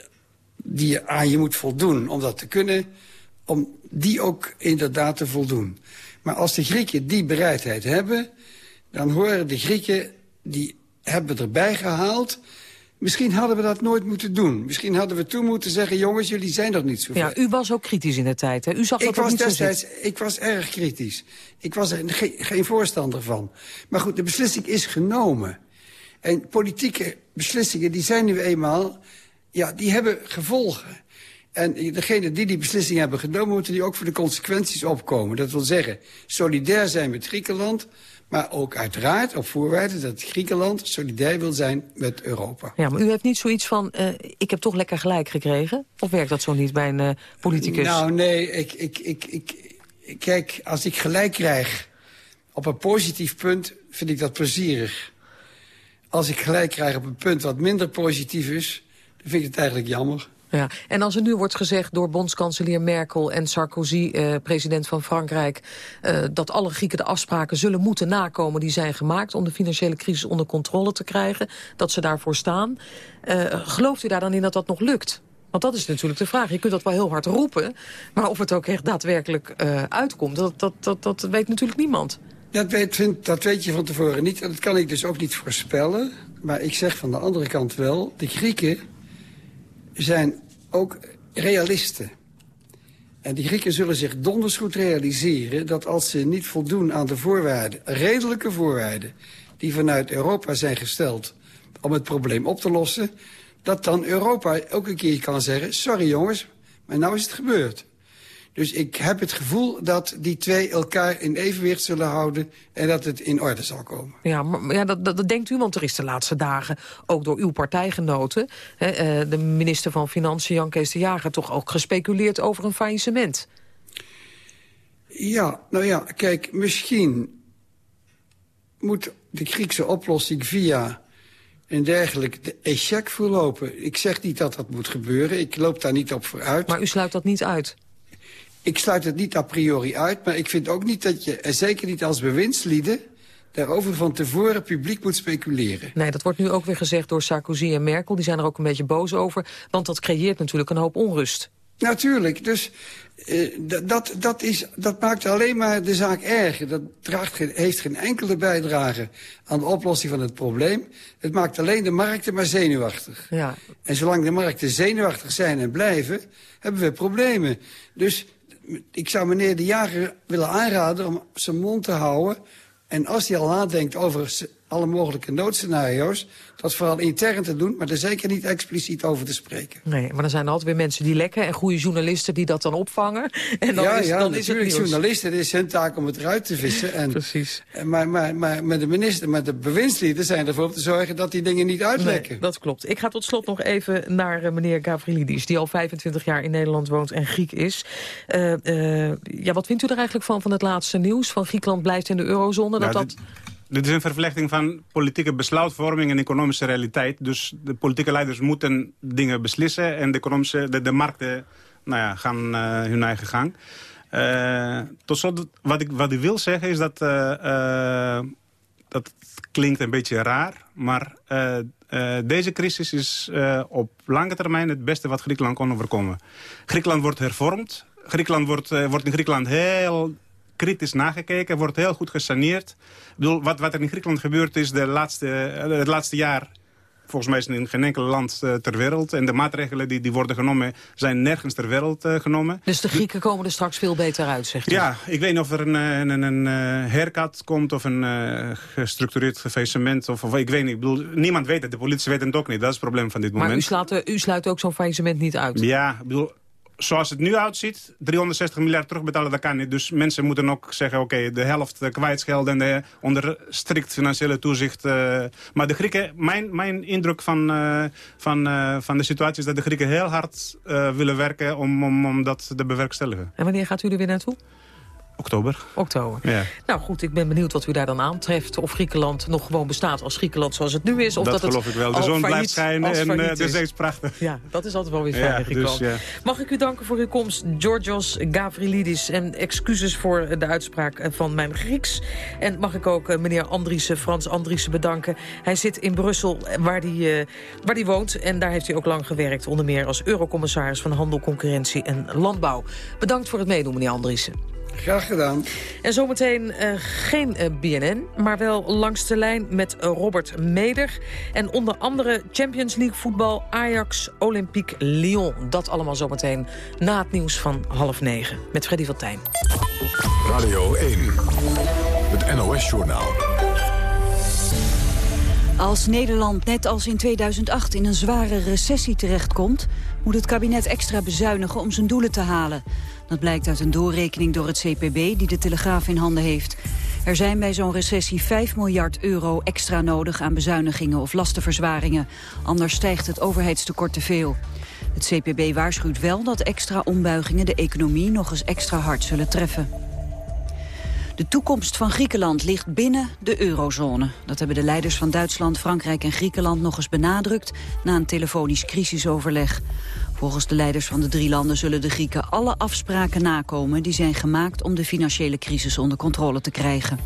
die aan je moet voldoen... om dat te kunnen, om die ook inderdaad te voldoen. Maar als de Grieken die bereidheid hebben... dan horen de Grieken, die hebben erbij gehaald Misschien hadden we dat nooit moeten doen. Misschien hadden we toen moeten zeggen... jongens, jullie zijn nog niet zo ver. Ja, u was ook kritisch in de tijd, hè? U zag dat ik was niet destijds, zo Ik was erg kritisch. Ik was er ge geen voorstander van. Maar goed, de beslissing is genomen. En politieke beslissingen, die zijn nu eenmaal... ja, die hebben gevolgen. En degene die die beslissing hebben genomen... moeten die ook voor de consequenties opkomen. Dat wil zeggen, solidair zijn met Griekenland... Maar ook uiteraard op voorwaarde dat Griekenland solidair wil zijn met Europa. Ja, maar u heeft niet zoiets van, uh, ik heb toch lekker gelijk gekregen? Of werkt dat zo niet bij een uh, politicus? Nou, nee, ik, ik, ik, ik, kijk, als ik gelijk krijg op een positief punt, vind ik dat plezierig. Als ik gelijk krijg op een punt wat minder positief is, dan vind ik het eigenlijk jammer. Ja. En als er nu wordt gezegd door bondskanselier Merkel en Sarkozy, eh, president van Frankrijk, eh, dat alle Grieken de afspraken zullen moeten nakomen die zijn gemaakt om de financiële crisis onder controle te krijgen, dat ze daarvoor staan. Uh, gelooft u daar dan in dat dat nog lukt? Want dat is natuurlijk de vraag. Je kunt dat wel heel hard roepen, maar of het ook echt daadwerkelijk uh, uitkomt, dat, dat, dat, dat weet natuurlijk niemand. Dat weet, dat weet je van tevoren niet. En dat kan ik dus ook niet voorspellen. Maar ik zeg van de andere kant wel, de Grieken zijn ook realisten. En die Grieken zullen zich donders goed realiseren... dat als ze niet voldoen aan de voorwaarden, redelijke voorwaarden... die vanuit Europa zijn gesteld om het probleem op te lossen... dat dan Europa ook een keer kan zeggen... sorry jongens, maar nou is het gebeurd. Dus ik heb het gevoel dat die twee elkaar in evenwicht zullen houden... en dat het in orde zal komen. Ja, maar, ja dat, dat, denkt u, want er is de laatste dagen ook door uw partijgenoten... Hè, eh, de minister van Financiën, Jan Kees de Jager... toch ook gespeculeerd over een faillissement. Ja, nou ja, kijk, misschien moet de Griekse oplossing via en dergelijke de échec verlopen. Ik zeg niet dat dat moet gebeuren, ik loop daar niet op vooruit. Maar u sluit dat niet uit? Ik sluit het niet a priori uit, maar ik vind ook niet dat je, en zeker niet als bewindslieden daarover van tevoren publiek moet speculeren. Nee, dat wordt nu ook weer gezegd door Sarkozy en Merkel. Die zijn er ook een beetje boos over, want dat creëert natuurlijk een hoop onrust. Natuurlijk, dus uh, dat, dat, is, dat maakt alleen maar de zaak erger. Dat draagt geen, heeft geen enkele bijdrage aan de oplossing van het probleem. Het maakt alleen de markten maar zenuwachtig. Ja. En zolang de markten zenuwachtig zijn en blijven, hebben we problemen. Dus ik zou meneer De Jager willen aanraden om zijn mond te houden... en als hij al nadenkt over alle mogelijke noodscenario's... dat vooral intern te doen, maar er zeker niet expliciet over te spreken. Nee, maar er zijn altijd weer mensen die lekken... en goede journalisten die dat dan opvangen. En dan ja, is, ja, dan natuurlijk. is het journalisten, het is hun taak om het eruit te vissen. En, Precies. Maar, maar, maar met de minister, met de bewindslieden zijn ervoor om te zorgen... dat die dingen niet uitlekken. Nee, dat klopt. Ik ga tot slot nog even naar uh, meneer Gavrilidis... die al 25 jaar in Nederland woont en Griek is. Uh, uh, ja, wat vindt u er eigenlijk van, van het laatste nieuws? Van Griekenland blijft in de eurozone? Dat nou, dat... Dit is een vervlechting van politieke besluitvorming en economische realiteit. Dus de politieke leiders moeten dingen beslissen... en de, economische, de, de markten nou ja, gaan uh, hun eigen gang. Uh, tot slot, wat ik, wat ik wil zeggen is dat... Uh, dat klinkt een beetje raar, maar deze crisis is op lange termijn... het beste wat Griekenland kon overkomen. Griekenland wordt hervormd. Griekenland wordt, wordt in Griekenland heel kritisch nagekeken, wordt heel goed gesaneerd. Ik bedoel, wat, wat er in Griekenland gebeurd is de laatste, het laatste jaar volgens mij is het in geen enkel land ter wereld. En de maatregelen die, die worden genomen zijn nergens ter wereld genomen. Dus de Grieken komen er straks veel beter uit, zegt u? Ja, ik weet niet of er een, een, een, een herkat komt of een gestructureerd faillissement. Of, of, ik weet niet. Ik bedoel, niemand weet het. De politie weet het ook niet. Dat is het probleem van dit moment. Maar u, slaat, u sluit ook zo'n faillissement niet uit? Ja, ik bedoel zoals het nu uitziet, 360 miljard terugbetalen, dat kan niet. Dus mensen moeten ook zeggen, oké, de helft kwijtschelden en de, onder strikt financiële toezicht. Uh, maar de Grieken, mijn, mijn indruk van, uh, van, uh, van de situatie is dat de Grieken heel hard willen werken om, om, om dat te bewerkstelligen. En wanneer gaat u er weer naartoe? Oktober. Oktober. Ja. Nou goed, ik ben benieuwd wat u daar dan aantreft. Of Griekenland nog gewoon bestaat als Griekenland zoals het nu is. Of dat, dat geloof ik wel. De zon blijft schijnen en uh, de zee is prachtig. Ja, dat is altijd wel weer fijn in dus, ja. Mag ik u danken voor uw komst, Georgios Gavrilidis. En excuses voor de uitspraak van mijn Grieks. En mag ik ook uh, meneer Andriessen, Frans Andriessen bedanken. Hij zit in Brussel, waar hij, uh, waar hij woont. En daar heeft hij ook lang gewerkt. Onder meer als eurocommissaris van Handel, Concurrentie en Landbouw. Bedankt voor het meedoen, meneer Andriessen. Graag gedaan. En zometeen uh, geen uh, BNN, maar wel langs de lijn met Robert Meder. En onder andere Champions League voetbal Ajax Olympique Lyon. Dat allemaal zometeen na het nieuws van half negen. Met Freddy van Tijn. Radio 1, het NOS-journaal. Als Nederland net als in 2008 in een zware recessie terechtkomt... moet het kabinet extra bezuinigen om zijn doelen te halen. Dat blijkt uit een doorrekening door het CPB die de Telegraaf in handen heeft. Er zijn bij zo'n recessie 5 miljard euro extra nodig aan bezuinigingen of lastenverzwaringen. Anders stijgt het overheidstekort te veel. Het CPB waarschuwt wel dat extra ombuigingen de economie nog eens extra hard zullen treffen. De toekomst van Griekenland ligt binnen de eurozone. Dat hebben de leiders van Duitsland, Frankrijk en Griekenland nog eens benadrukt na een telefonisch crisisoverleg. Volgens de leiders van de drie landen zullen de Grieken alle afspraken nakomen die zijn gemaakt om de financiële crisis onder controle te krijgen.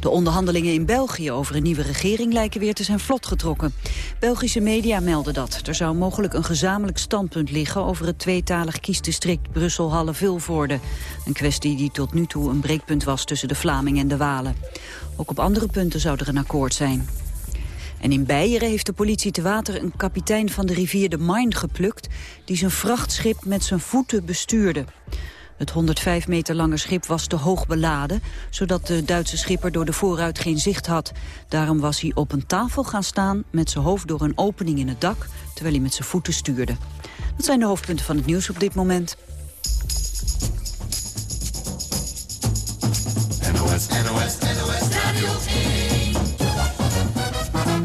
De onderhandelingen in België over een nieuwe regering lijken weer te zijn vlot getrokken. Belgische media melden dat. Er zou mogelijk een gezamenlijk standpunt liggen over het tweetalig kiesdistrict Brussel-Halle-Vilvoorde. Een kwestie die tot nu toe een breekpunt was tussen de Vlamingen en de Walen. Ook op andere punten zou er een akkoord zijn. En in Beieren heeft de politie te water een kapitein van de rivier de Main geplukt... die zijn vrachtschip met zijn voeten bestuurde. Het 105 meter lange schip was te hoog beladen... zodat de Duitse schipper door de vooruit geen zicht had. Daarom was hij op een tafel gaan staan met zijn hoofd door een opening in het dak... terwijl hij met zijn voeten stuurde. Dat zijn de hoofdpunten van het nieuws op dit moment.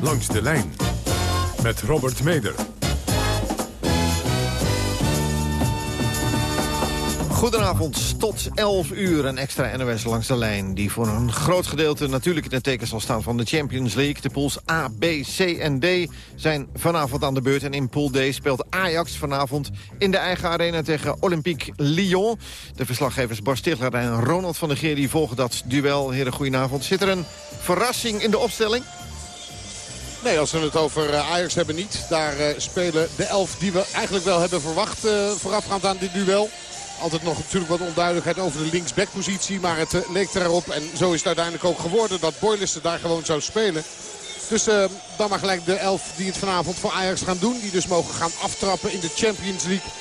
Langs de lijn met Robert Meder. Goedenavond, tot 11 uur een extra NOS langs de lijn... die voor een groot gedeelte natuurlijk in het teken zal staan van de Champions League. De pools A, B, C en D zijn vanavond aan de beurt. En in pool D speelt Ajax vanavond in de eigen arena tegen Olympique Lyon. De verslaggevers Bas Stigler en Ronald van der Geer die volgen dat duel. Heren, goedenavond. Zit er een verrassing in de opstelling? Nee, als we het over eh, Ajax hebben niet. Daar uh, spelen de elf die we eigenlijk wel hebben verwacht uh, voorafgaand aan dit duel. Altijd nog natuurlijk wat onduidelijkheid over de linksbackpositie. Maar het leek erop, en zo is het uiteindelijk ook geworden, dat Boylissen daar gewoon zou spelen. Dus dan maar gelijk de elf die het vanavond voor Ajax gaan doen. Die dus mogen gaan aftrappen in de Champions League.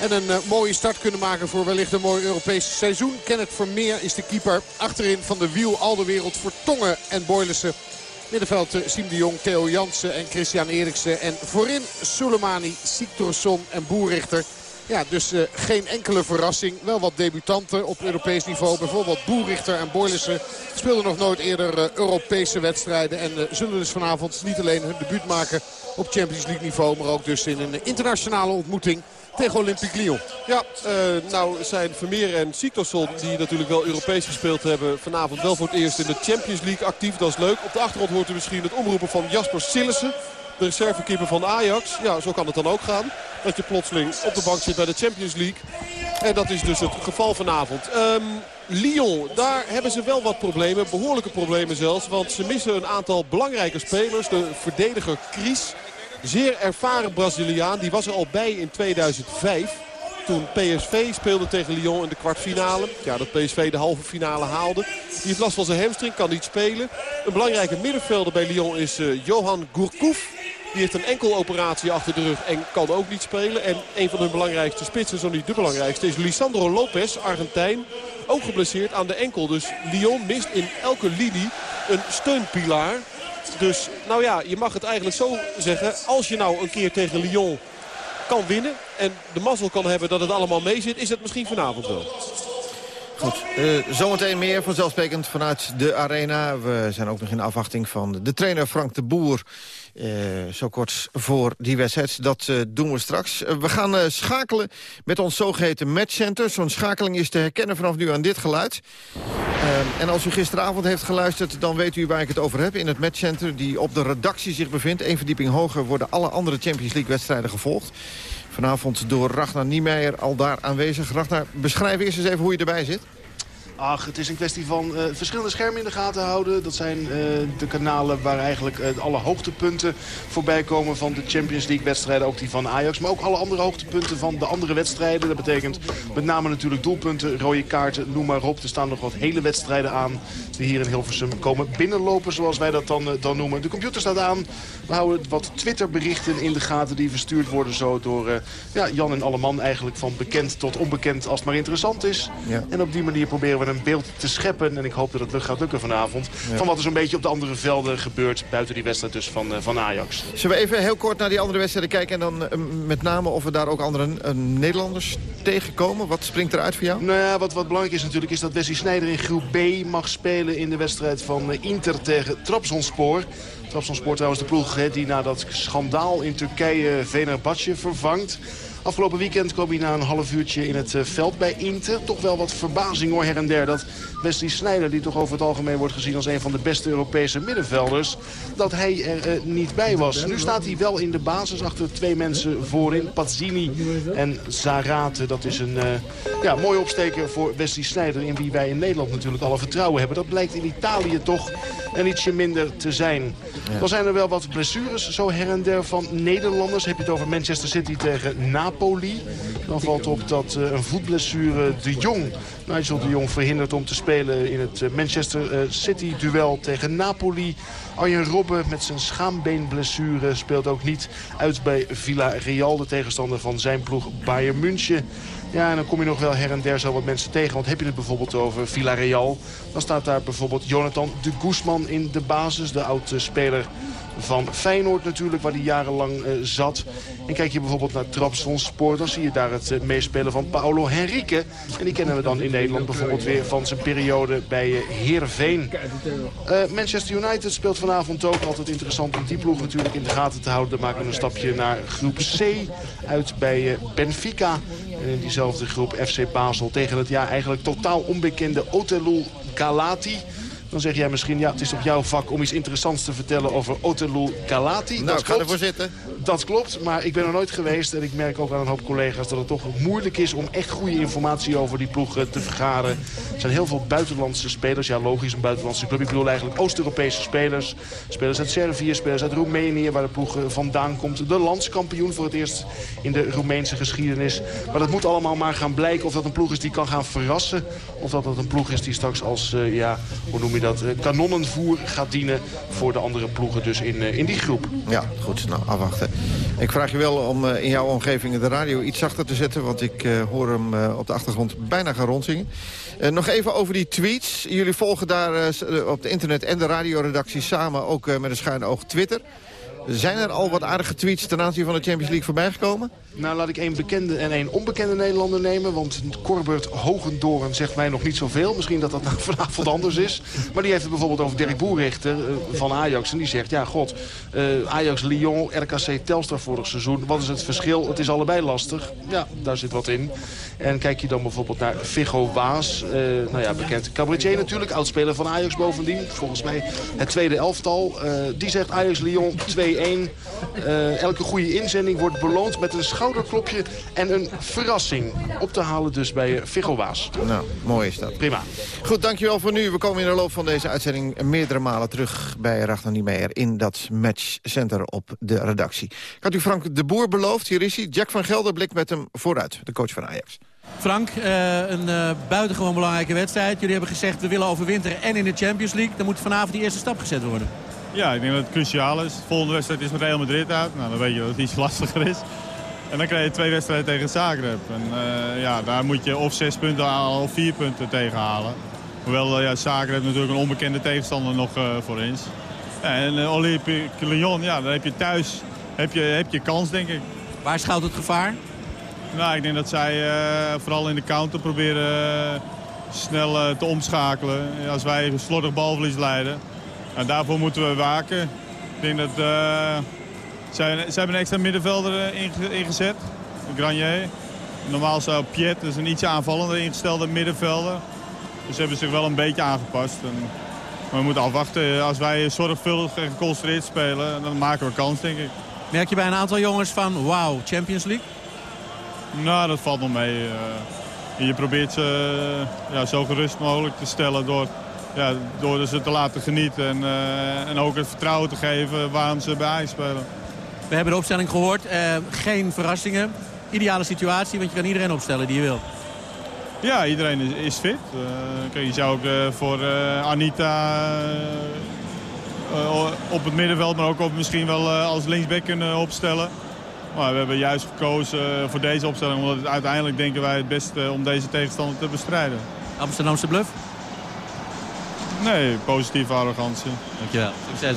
En een mooie start kunnen maken voor wellicht een mooi Europese seizoen. Kenneth Vermeer is de keeper achterin van de wiel. Al de wereld voor Tongen en Boylissen. Middenveld eh, Siem de Jong, Theo Jansen en Christian Eriksen. En voorin Soleimani, Siktorsson en Boerrichter. Ja, dus uh, geen enkele verrassing. Wel wat debutanten op Europees niveau. Bijvoorbeeld Boerrichter en Boylissen speelden nog nooit eerder uh, Europese wedstrijden. En zullen dus vanavond niet alleen hun debuut maken op Champions League niveau. Maar ook dus in een internationale ontmoeting tegen Olympique Lyon. Ja, uh, nou zijn Vermeer en Siktorsson, die natuurlijk wel Europees gespeeld hebben... vanavond wel voor het eerst in de Champions League actief. Dat is leuk. Op de achtergrond hoort u misschien het omroepen van Jasper Sillissen. De reservekeeper van Ajax. Ja, zo kan het dan ook gaan. Dat je plotseling op de bank zit bij de Champions League. En dat is dus het geval vanavond. Um, Lyon, daar hebben ze wel wat problemen. Behoorlijke problemen zelfs. Want ze missen een aantal belangrijke spelers. De verdediger Kries. Zeer ervaren Braziliaan. Die was er al bij in 2005. toen PSV speelde tegen Lyon in de kwartfinale. Ja, dat PSV de halve finale haalde. Die heeft last van zijn hamstring, kan niet spelen. Een belangrijke middenvelder bij Lyon is uh, Johan Gourcouf. Die heeft een enkeloperatie achter de rug en kan ook niet spelen. En een van hun belangrijkste spitsen, zo niet de belangrijkste, is Lisandro Lopez, Argentijn. Ook geblesseerd aan de enkel. Dus Lyon mist in elke linie een steunpilaar. Dus nou ja, je mag het eigenlijk zo zeggen. Als je nou een keer tegen Lyon kan winnen en de mazzel kan hebben dat het allemaal mee zit... is het misschien vanavond wel. Goed, uh, zometeen meer vanzelfsprekend vanuit de arena. We zijn ook nog in afwachting van de trainer Frank de Boer. Uh, zo kort voor die wedstrijd. Dat uh, doen we straks. we gaan schakelen met ons zogeheten matchcenter. Zo'n schakeling is te herkennen vanaf nu aan dit geluid. en als u gisteravond heeft geluisterd, dan weet u waar ik het over heb. In het matchcenter die op de redactie zich bevindt. Eén verdieping hoger worden alle andere Champions League wedstrijden gevolgd. Vanavond door Ragnar Niemeyer al daar aanwezig. Ragnar, beschrijf eerst eens even hoe je erbij zit. Ach, het is een kwestie van uh, verschillende schermen in de gaten houden. Dat zijn uh, de kanalen waar eigenlijk uh, alle hoogtepunten voorbij komen van de Champions League wedstrijden. Ook die van Ajax, maar ook alle andere hoogtepunten van de andere wedstrijden. Dat betekent met name natuurlijk doelpunten, rode kaarten, noem maar op. Er staan nog wat hele wedstrijden aan die hier in Hilversum komen binnenlopen, zoals wij dat dan, dan noemen. De computer staat aan. We houden wat Twitter-berichten in de gaten die verstuurd worden zo door ja, Jan en Alleman. Eigenlijk van bekend tot onbekend als het maar interessant is. Ja. En op die manier proberen we een beeld te scheppen. En ik hoop dat het gaat lukken vanavond. Van wat er zo'n beetje op de andere velden gebeurt. Buiten die wedstrijd dus van, uh, van Ajax. Zullen we even heel kort naar die andere wedstrijden kijken. En dan uh, met name of we daar ook andere uh, Nederlanders tegenkomen. Wat springt eruit voor jou? Nou ja, wat, wat belangrijk is natuurlijk is dat Wesley Sneijder in groep B mag spelen. In de wedstrijd van Inter tegen Trabzonspor. Trabzonspor trouwens de ploeg die na dat schandaal in Turkije Venerbahce vervangt. Afgelopen weekend kwam hij na een half uurtje in het eh, veld bij Inter. Toch wel wat verbazing hoor her en der dat Wesley Sneijder... die toch over het algemeen wordt gezien als een van de beste Europese middenvelders... dat hij er uh, niet bij was. Nu staat hij wel in de basis achter twee mensen voorin. Pazzini en Zarate. Dat is een uh, ja, mooie opsteker voor Wesley Sneijder... in wie wij in Nederland natuurlijk alle vertrouwen hebben. Dat blijkt in Italië toch een ietsje minder te zijn. Dan zijn er wel wat blessures zo her en der van Nederlanders. Heb je het over Manchester City tegen Napoli. Dan valt op dat uh, een voetblessure de Jong... Nigel de Jong verhinderd om te spelen in het Manchester City-duel tegen Napoli. Arjen Robben met zijn schaambeenblessure speelt ook niet uit bij Villarreal. De tegenstander van zijn ploeg Bayern München. Ja, en dan kom je nog wel her en der zo wat mensen tegen. Want heb je het bijvoorbeeld over Villarreal... dan staat daar bijvoorbeeld Jonathan de Guzman in de basis. De oude speler van Feyenoord natuurlijk, waar hij jarenlang uh, zat. En kijk je bijvoorbeeld naar Trabzonspor, dan zie je daar het uh, meespelen van Paolo Henrique. En die kennen we dan in Nederland bijvoorbeeld weer van zijn periode bij uh, Heerenveen. Manchester United speelt vanavond ook altijd interessant om die ploeg natuurlijk in de gaten te houden. Dan maken we een stapje naar groep C uit bij Benfica. En in diezelfde groep FC Basel tegen het ja eigenlijk totaal onbekende Otelul Galati. Dan zeg jij misschien, ja, het is op jouw vak om iets interessants te vertellen over Otelul Galati. Nou, dat ik ga ervoor zitten. Dat klopt, maar ik ben er nooit geweest. En ik merk ook aan een hoop collega's dat het toch moeilijk is om echt goede informatie over die ploeg te vergaren. Er zijn heel veel buitenlandse spelers. Ja, logisch, een buitenlandse club. Ik bedoel eigenlijk Oost-Europese spelers. Spelers uit Servië, spelers uit Roemenië, waar de ploeg vandaan komt. De landskampioen voor het eerst in de Roemeense geschiedenis. Maar dat moet allemaal maar gaan blijken of dat een ploeg is die kan gaan verrassen. Of dat dat een ploeg is die straks als, uh, ja, hoe noem je dat, uh, kanonnenvoer gaat dienen voor de andere ploegen dus in, uh, in die groep. Ja, goed. Nou, afwachten. Ik vraag je wel om uh, in jouw omgeving de radio iets zachter te zetten... want ik uh, hoor hem uh, op de achtergrond bijna gaan rondzingen. nog even over die tweets. Jullie volgen daar op de internet en de radioredactie samen... ook met een schuine oog Twitter. Zijn er al wat aardige tweets ten aanzien van de Champions League voorbij gekomen? Nou, laat ik één bekende en één onbekende Nederlander nemen. Want Corbert Hogendoren zegt mij nog niet zoveel. Misschien dat dat nou vanavond anders is. Maar die heeft het bijvoorbeeld over Dirk Boerrichter uh, van Ajax. En die zegt, ja god, uh, Ajax-Lyon, RKC Telstar vorig seizoen. Wat is het verschil? Het is allebei lastig. Ja, daar zit wat in. En kijk je dan bijvoorbeeld naar Figo Waas. Uh, nou ja, bekend cabaretier natuurlijk. Oudspeler van Ajax bovendien. Volgens mij het tweede elftal. die zegt Ajax-Lyon 2-1. elke goede inzending wordt beloond met een schouder schouderklopje en een verrassing op te halen dus bij Viggo Waas. Nou, mooi is dat. Prima. Goed, dankjewel voor nu. We komen in de loop van deze uitzending meerdere malen terug bij Ragnar Niemeyer in dat matchcenter op de redactie. Ik had u Frank de Boer beloofd. Hier is hij. Jack van Gelder blikt met hem vooruit, de coach van Ajax. Frank, uh, een uh, buitengewoon belangrijke wedstrijd. Jullie hebben gezegd we willen overwinteren en in de Champions League. Dan moet vanavond die eerste stap gezet worden. Ja, ik denk dat het cruciaal is. De volgende wedstrijd is met Real Madrid uit. Nou, dan weet je dat het iets lastiger is. En dan krijg je twee wedstrijden tegen Zagreb. En uh, ja, daar moet je of zes punten halen of vier punten tegen halen. Hoewel ja, Zagreb natuurlijk een onbekende tegenstander nog voor eens. En Olympique Lyon, ja, dan heb je thuis heb je, heb je kans, denk ik. Waar schuilt het gevaar? Nou, ik denk dat zij uh, vooral in de counter proberen uh, snel uh, te omschakelen. Als wij slordig balverlies leiden. En daarvoor moeten we waken. Ik denk dat... zij, zij hebben een extra middenvelder ingezet. Granier. Normaal zou Piet, dus een ietsje aanvallender ingestelde middenvelder. Dus ze hebben zich wel een beetje aangepast. En, maar we moeten afwachten. Als wij zorgvuldig en geconcentreerd spelen, dan maken we kans, denk ik. Merk je bij een aantal jongens van, wauw, Champions League? Nou, dat valt nog mee. Uh, je probeert ze uh, ja, zo gerust mogelijk te stellen door, ja, door ze te laten genieten. En, uh, en ook het vertrouwen te geven waarom ze bij spelen. We hebben de opstelling gehoord. geen verrassingen. Ideale situatie, want je kan iedereen opstellen die je wil. Ja, iedereen is, is fit. je zou ook voor Anita op het middenveld, maar ook op, misschien wel als linksback kunnen opstellen. Maar we hebben juist gekozen voor deze opstelling. Omdat het uiteindelijk denken wij het beste om deze tegenstander te bestrijden. Amsterdamse bluff? Nee, positieve arrogantie. Dankjewel. Succes.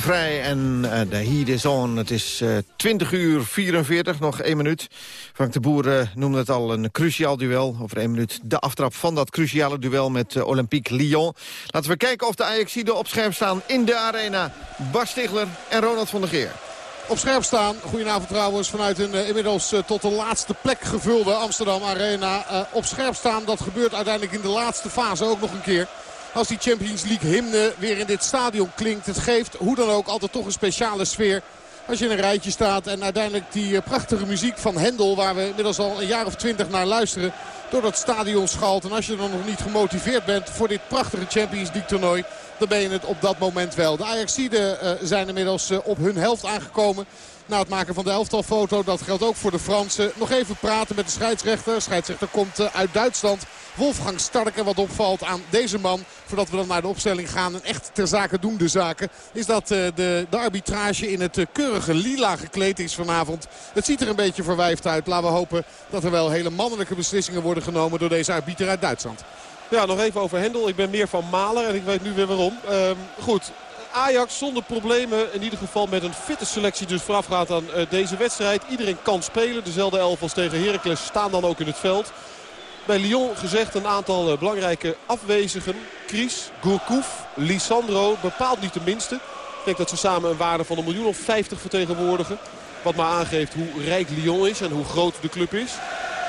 Vrij en uh, de Heat Zone. Het is uh, 20 uur 44, nog één minuut. Frank de Boer uh, noemde het al een cruciaal duel. Over één minuut de aftrap van dat cruciale duel met Olympique Lyon. Laten we kijken of de Ajaxiden op scherp staan in de arena. Bart Stigler en Ronald van der Geer op scherp staan. Goedenavond trouwens vanuit een inmiddels tot de laatste plek gevulde Amsterdam Arena. Op scherp staan, dat gebeurt uiteindelijk in de laatste fase ook nog een keer. Als die Champions League hymne weer in dit stadion klinkt. Het geeft hoe dan ook altijd toch een speciale sfeer. Als je in een rijtje staat en uiteindelijk die prachtige muziek van Hendel... waar we inmiddels al een jaar of twintig naar luisteren... door dat stadion schalt. En als je dan nog niet gemotiveerd bent voor dit prachtige Champions League toernooi dan ben je het op dat moment wel. De Ajaxiden uh, zijn inmiddels uh, op hun helft aangekomen. Na het maken van de elftalfoto, dat geldt ook voor de Fransen. Nog even praten met de scheidsrechter. Scheidsrechter komt uh, uit Duitsland. Wolfgang Starke, wat opvalt aan deze man, voordat we dan naar de opstelling gaan en echt ter zake doende zaken, is dat de, de arbitrage in het keurige lila gekleed is vanavond. Het ziet er een beetje verwijfd uit. Laten we hopen dat er wel hele mannelijke beslissingen worden genomen door deze arbiter uit Duitsland. Ja, nog even over Hendel. Ik ben meer van Maler en ik weet nu weer waarom. Um, goed, Ajax zonder problemen. In ieder geval met een fitte selectie dus voorafgaat aan uh, deze wedstrijd. Iedereen kan spelen. Dezelfde elf als tegen Heracles staan dan ook in het veld. Bij Lyon gezegd een aantal uh, belangrijke afwezigen. Kries, Gourcouf, Lisandro. Bepaald niet de minste. Ik denk dat ze samen een waarde van een miljoen of 50 vertegenwoordigen. Wat maar aangeeft hoe rijk Lyon is en hoe groot de club is.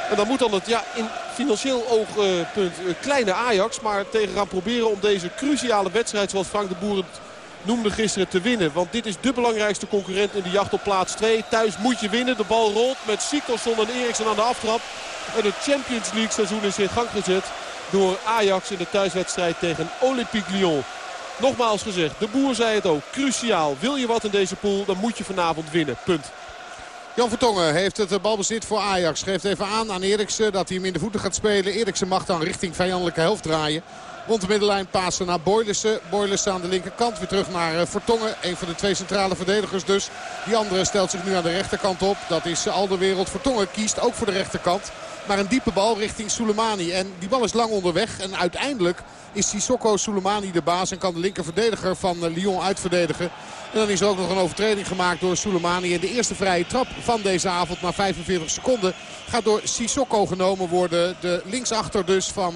En dan moet dan het ja, in financieel oogpunt uh, kleine Ajax. Maar tegen gaan proberen om deze cruciale wedstrijd zoals Frank de Boer het noemde gisteren te winnen. Want dit is de belangrijkste concurrent in de jacht op plaats 2. Thuis moet je winnen. De bal rolt met Siktorsson en Eriksen aan de aftrap. En het Champions League seizoen is in gang gezet door Ajax in de thuiswedstrijd tegen Olympique Lyon. Nogmaals gezegd, de boer zei het ook. Cruciaal. Wil je wat in deze pool, dan moet je vanavond winnen. Punt. Jan Vertongen heeft het balbezit voor Ajax. Geeft even aan aan Eriksen dat hij hem in de voeten gaat spelen. Eriksen mag dan richting vijandelijke helft draaien. Rond de middenlijn pasen naar Boylissen. Boylissen aan de linkerkant. Weer terug naar eh, Vertongen. Een van de twee centrale verdedigers dus. Die andere stelt zich nu aan de rechterkant op. Dat is al de wereld. Vertongen kiest ook voor de rechterkant. Maar een diepe bal richting Soleimani. En die bal is lang onderweg. En uiteindelijk is Sissoko Soleimani de baas. En kan de linkerverdediger van eh, Lyon uitverdedigen. En dan is er ook nog een overtreding gemaakt door Soleimani. En de eerste vrije trap van deze avond na 45 seconden gaat door Sissoko genomen worden. De linksachter dus van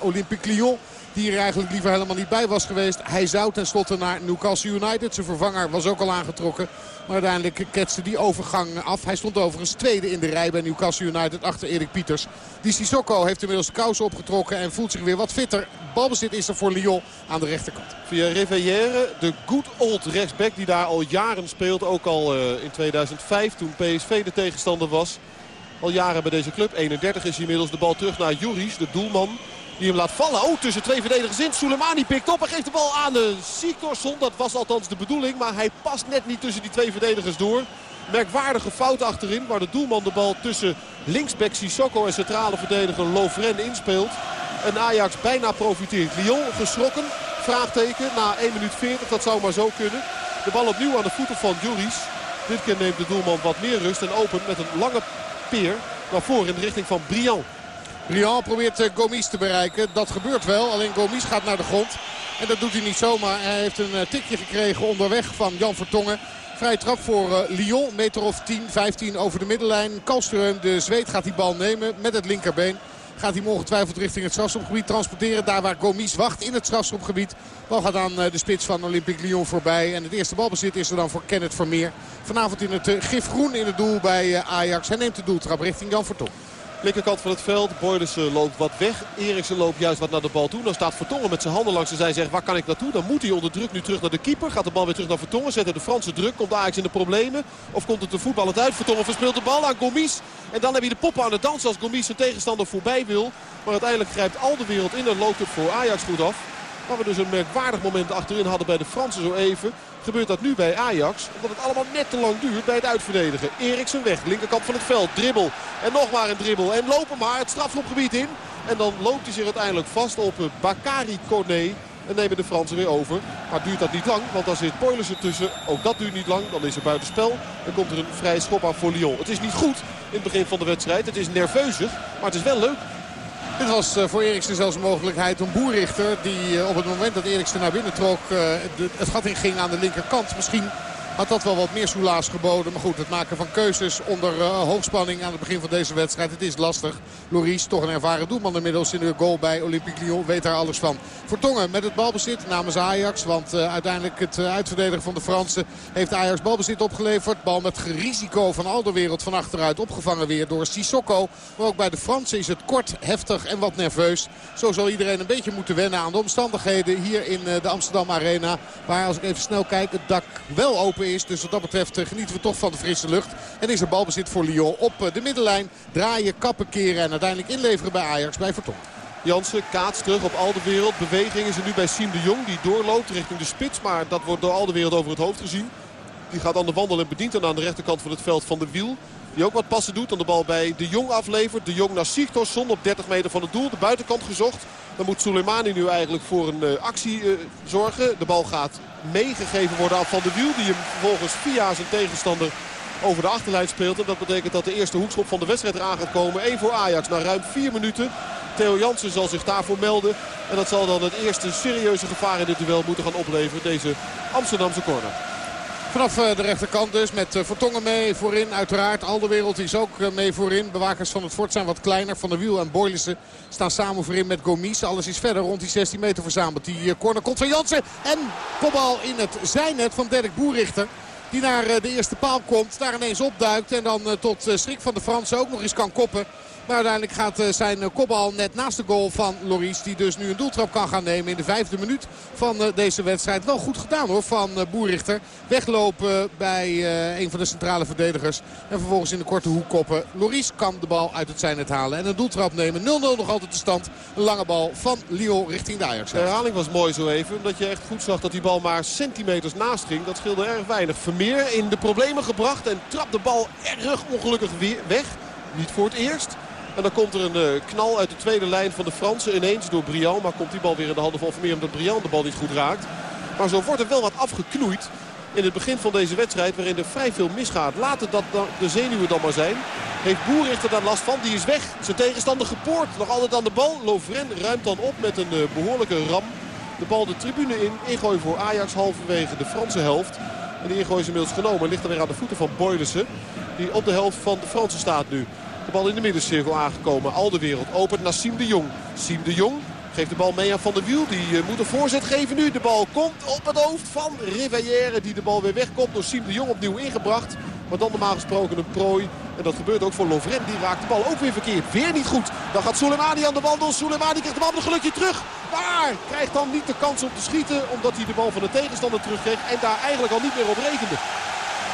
Olympique Lyon. Die er eigenlijk liever helemaal niet bij was geweest. Hij zou tenslotte naar Newcastle United. Zijn vervanger was ook al aangetrokken. Maar uiteindelijk ketste die overgang af. Hij stond overigens tweede in de rij bij Newcastle United achter Erik Pieters. Die Sissoko heeft inmiddels de kousen opgetrokken en voelt zich weer wat fitter. Balbezit is er voor Lyon aan de rechterkant. Via Rivière, de good old rechtsback die daar al jaren speelt. Ook al uh, in 2005 toen PSV de tegenstander was. Al jaren bij deze club. 31 is inmiddels de bal terug naar Juris, de doelman. Die hem laat vallen. Oh, tussen twee verdedigers in. Soleimani pikt op en geeft de bal aan de Siktorsson. Dat was althans de bedoeling. Maar hij past net niet tussen die twee verdedigers door. Merkwaardige fout achterin. Waar de doelman de bal tussen linksback Sissoko en centrale verdediger Lovren inspeelt. En Ajax bijna profiteert. Lyon geschrokken. Vraagteken na 1 minuut 40. Dat zou maar zo kunnen. De bal opnieuw aan de voeten van Juris. Dit keer neemt de doelman wat meer rust en opent met een lange peer naar voren in de richting van Briand. Briand probeert uh, Gomis te bereiken. Dat gebeurt wel. Alleen Gomis gaat naar de grond. En dat doet hij niet zomaar. Hij heeft een uh, tikje gekregen onderweg van Jan Vertongen. Vrije trap voor uh, Lyon. Meter of 10, 15 over de middenlijn. Kalström, de Zweed, gaat die bal nemen met het linkerbeen. Gaat hij ongetwijfeld richting het strafschopgebied transporteren. Daar waar Gomis wacht in het strafschopgebied. Bal gaat aan de spits van Olympique Lyon voorbij. En het eerste balbezit is er dan voor Kenneth Vermeer. Vanavond in het gif groen in het doel bij Ajax. Hij neemt de doeltrap richting Jan Vertongen. Linkerkant van het veld. Boylissen loopt wat weg. Eriksen loopt juist wat naar de bal toe. Dan staat Vertongen met zijn handen langs de zij. Zegt waar kan ik naartoe? Dan moet hij onder druk nu terug naar de keeper. Gaat de bal weer terug naar Vertongen. Zet de Franse druk. Komt Ajax in de problemen? Of komt het de voetballend uit? Vertongen verspeelt de bal aan Gomis. En dan heb je de poppen aan het dansen als Gomis zijn tegenstander voorbij wil. Maar uiteindelijk grijpt al de wereld in en loopt het voor Ajax goed af. Waar we dus een merkwaardig moment achterin hadden bij de Fransen zo even. Gebeurt dat nu bij Ajax. Omdat het allemaal net te lang duurt bij het uitverdedigen. Eriksen weg. Linkerkant van het veld. Dribbel. En nog maar een dribbel. En lopen maar het strafschopgebied in. En dan loopt hij zich uiteindelijk vast op Bakari Cornet. En nemen de Fransen weer over. Maar duurt dat niet lang, want dan zit Poilers ertussen. Ook dat duurt niet lang, dan is er buitenspel. Dan komt er een vrije schop aan voor Lyon. Het is niet goed in het begin van de wedstrijd. Het is nerveuzig, maar het is wel leuk. Dit was uh, voor Eriksen zelfs een mogelijkheid om Boerrichter... die uh, op het moment dat Eriksen naar binnen trok de, het gat inging aan de linkerkant... misschien had dat wel wat meer soelaas geboden. Maar goed, het maken van keuzes onder uh, hoogspanning aan het begin van deze wedstrijd. Het is lastig. Loris, toch een ervaren doelman inmiddels in de goal bij Olympique Lyon, weet daar alles van. Vertongen met het balbezit namens Ajax. Want uh, uiteindelijk het uh, uitverdedigen van de Fransen heeft Ajax balbezit opgeleverd. Bal met risico van al de wereld van achteruit opgevangen weer door Sissoko. Maar ook bij de Fransen is het kort, heftig en wat nerveus. Zo zal iedereen een beetje moeten wennen aan de omstandigheden hier in de Amsterdam Arena. Waar als ik even snel kijk het dak wel open is. Dus wat dat betreft eh, genieten we toch van de frisse lucht. En is er balbezit voor Lyon op eh, de middenlijn. Draaien, kappen, keren en uiteindelijk inleveren bij Ajax bij Verton. Jansen kaats terug op al de wereld. Beweging is er nu bij Siem de Jong. Die doorloopt richting de spits. Maar dat wordt door al de wereld over het hoofd gezien. Die gaat aan de wandel en bedient dan aan de rechterkant van het veld van de wiel. Die ook wat passen doet. Dan de bal bij de Jong aflevert. De Jong naar Sigtorsson op 30 meter van het doel. De buitenkant gezocht. Dan moet Soleimani nu eigenlijk voor een uh, actie zorgen. De bal gaat meegegeven worden af van de wiel. Die hem vervolgens via zijn tegenstander over de achterlijn speelt. En dat betekent dat de eerste hoekschop van de wedstrijd eraan gaat komen. 1 voor Ajax na ruim 4 minuten. Theo Jansen zal zich daarvoor melden. En dat zal dan het eerste serieuze gevaar in dit duel moeten gaan opleveren. Deze Amsterdamse corner. Vanaf de rechterkant dus met Vertongen mee voorin. Uiteraard al de wereld is ook mee voorin. Bewakers van het fort zijn wat kleiner. Van de Wiel en Boylissen staan samen voorin met Gomis. Alles is verder rond die 16 meter verzameld. Die corner komt van Jansen. En kopbal in het zijnet van Dirk Boerichter. Die naar de eerste paal komt. Daar ineens opduikt. En dan tot schrik van de Fransen ook nog eens kan koppen. Maar uiteindelijk gaat zijn kopbal net naast de goal van Loris. Die dus nu een doeltrap kan gaan nemen in de vijfde minuut van deze wedstrijd. Wel goed gedaan hoor van Boerichter. Weglopen bij een van de centrale verdedigers. En vervolgens in de korte hoek koppen. Loris kan de bal uit het zijnet halen. En een doeltrap nemen. 0-0 nog altijd de stand. Een lange bal van Lyon richting de. De herhaling was mooi zo even. Omdat je echt goed zag dat die bal maar centimeters naast ging. Dat scheelde erg weinig. Vermeer in de problemen gebracht. En trapt de bal erg ongelukkig weer weg. Niet voor het eerst. En dan komt er een uh, knal uit de tweede lijn van de Fransen ineens door Brian. Maar komt die bal weer in de handen van Vermeer omdat Brian de bal niet goed raakt. Maar zo wordt er wel wat afgeknoeid in het begin van deze wedstrijd. Waarin er vrij veel misgaat. Laten dat de zenuwen dan maar zijn. Heeft Boerichter daar last van. Die is weg. Zijn tegenstander gepoord. Nog altijd aan de bal. Lovren ruimt dan op met een uh, behoorlijke ram. De bal de tribune in. Ingooi voor Ajax halverwege de Franse helft. En die ingooi is inmiddels genomen. Ligt dan weer aan de voeten van Boylissen. Die op de helft van de Fransen staat nu. De bal in de middencirkel aangekomen. Al de wereld opent naar Siem de Jong. Siem de Jong geeft de bal mee aan Van der Wiel. Die uh, moet een voorzet geven nu. De bal komt op het hoofd van Rivière. Die de bal weer wegkomt door Siem de Jong opnieuw ingebracht. Maar dan normaal gesproken een prooi. En dat gebeurt ook voor Lovren. Die raakt de bal ook weer verkeerd. Weer niet goed. Dan gaat Soleimani aan de wandel. Soleimani krijgt de bal een gelukje terug. Maar krijgt dan niet de kans om te schieten. Omdat hij de bal van de tegenstander terugkreeg. En daar eigenlijk al niet meer op rekende.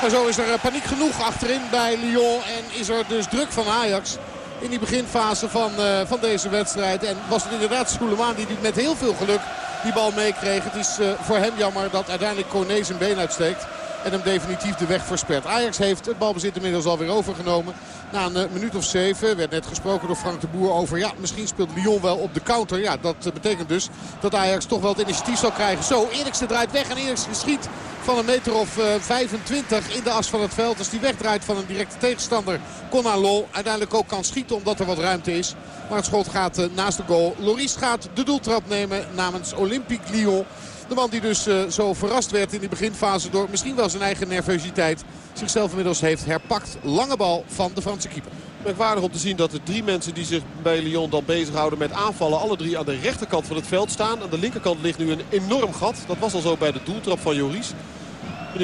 Maar zo is er paniek genoeg achterin bij Lyon. En is er dus druk van Ajax in die beginfase van, uh, van deze wedstrijd. En was het inderdaad Soleiman die met heel veel geluk die bal meekreeg. Het is uh, voor hem jammer dat uiteindelijk Corné zijn been uitsteekt. En hem definitief de weg verspert. Ajax heeft het balbezit inmiddels alweer overgenomen. Na een uh, minuut of zeven werd net gesproken door Frank de Boer over... ja, misschien speelt Lyon wel op de counter. Ja, dat uh, betekent dus dat Ajax toch wel het initiatief zal krijgen. Zo, Eriksen draait weg en Eriksen schiet van een meter of uh, 25 in de as van het veld. Als die wegdraait van een directe tegenstander, Lol uiteindelijk ook kan schieten omdat er wat ruimte is. Maar het schot gaat naast de goal. Loris gaat de doeltrap nemen namens Olympique Lyon. De man die dus uh, zo verrast werd in die beginfase door misschien wel zijn eigen nervositeit. Zichzelf inmiddels heeft herpakt. Lange bal van de Franse keeper. Merkwaardig om te zien dat de drie mensen die zich bij Lyon dan bezighouden met aanvallen... alle drie aan de rechterkant van het veld staan. Aan de linkerkant ligt nu een enorm gat. Dat was al zo bij de doeltrap van Joris.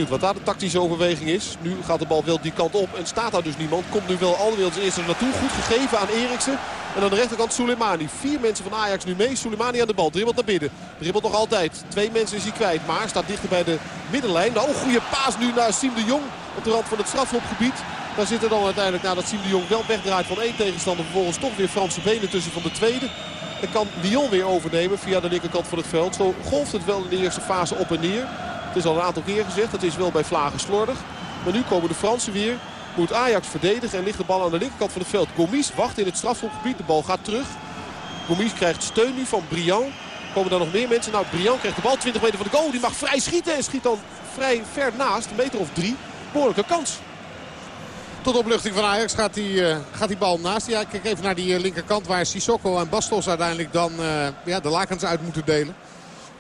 Wat daar de tactische overweging is. Nu gaat de bal wel die kant op en staat daar dus niemand. Komt nu wel Alderweireld eerst er naartoe. Goed gegeven aan Eriksen. En aan de rechterkant Soleimani. Vier mensen van Ajax nu mee. Soleimani aan de bal. Dribbelt naar binnen. Dribbelt nog altijd. Twee mensen is hij kwijt. Maar staat dichter bij de middenlijn. Nou, goede paas nu naar Siem de Jong. Op de rand van het strafschopgebied. Daar zit er dan uiteindelijk nadat Siem de Jong wel wegdraait van één tegenstander. Vervolgens toch weer Franse benen tussen van de tweede. En kan Lyon weer overnemen via de linkerkant van het veld. Zo golft het wel in de eerste fase op en neer. Het is al een aantal keer gezegd. Het is wel bij Vlagen slordig. Maar nu komen de Fransen weer. Moet Ajax verdedigen en ligt de bal aan de linkerkant van het veld. Gomis wacht in het strafschopgebied. De bal gaat terug. Gomis krijgt steun nu van Briand. Komen er nog meer mensen? Nou, Briand krijgt de bal 20 meter van de goal. Die mag vrij schieten en schiet dan vrij ver naast. Een meter of drie. Behoorlijke kans. Tot opluchting van Ajax gaat die, uh, gaat die bal naast. Ja, kijk even naar die linkerkant waar Sissoko en Bastos uiteindelijk dan uh, ja, de lakens uit moeten delen.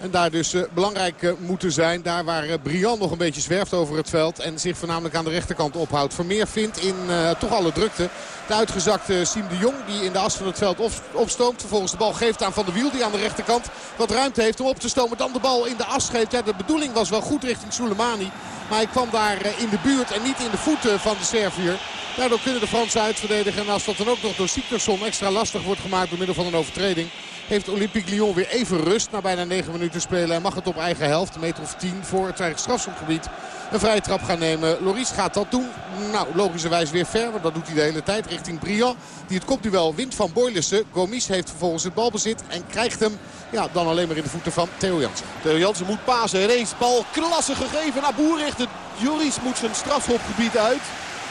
En daar dus uh, belangrijk uh, moeten zijn. Daar waar uh, Brian nog een beetje zwerft over het veld. En zich voornamelijk aan de rechterkant ophoudt. Vermeer vindt in toch alle drukte de uitgezakte Siem de Jong. Die in de as van het veld op, opstoomt. Vervolgens de bal geeft aan Van der Wiel. Die aan de rechterkant wat ruimte heeft om op te stomen. Dan de bal in de as geeft. Ja, de bedoeling was wel goed richting Soleimani. Maar hij kwam daar in de buurt en niet in de voeten van de Servier. Daardoor kunnen de Fransen uitverdedigen. En als dat dan ook nog door Siktersson extra lastig wordt gemaakt door middel van een overtreding heeft Olympique Lyon weer even rust na bijna 9 minuten spelen. En mag het op eigen helft, meter of 10 voor het eigen strafschopgebied, een vrije trap gaan nemen. Loris gaat dat doen. Nou, logischerwijs weer ver, want dat doet hij de hele tijd richting Briand. Die het kopduel wint van Boylissen. Gomis heeft vervolgens het balbezit en krijgt hem ja, dan alleen maar in de voeten van Theo Jansen. Theo Jansen moet pasen. Ineens bal klasse gegeven naar Boerrichter. Joris moet zijn strafschopgebied uit.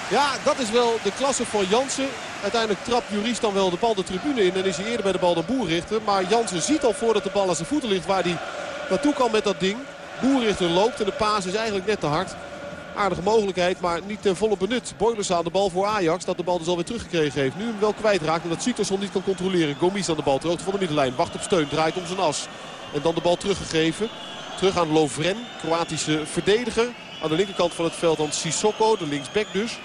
Ja, dat is wel de klasse van Jansen. Uiteindelijk trapt Juris dan wel de bal de tribune in. En is hij eerder bij de bal dan Boerrichter. Maar Jansen ziet al voordat de bal aan zijn voeten ligt waar hij naartoe kan met dat ding. Boerrichter loopt en de paas is eigenlijk net te hard. Aardige mogelijkheid, maar niet ten volle benut. Boilers aan de bal voor Ajax, dat de bal dus alweer teruggekregen heeft. Nu hem wel kwijtraakt en dat niet kan controleren. Gomis aan de bal, ter van de middenlijn. Wacht op steun, draait om zijn as. En dan de bal teruggegeven. Terug aan Lovren, Kroatische verdediger. Aan de linkerkant van het veld dan Sissoko, de linksback dus.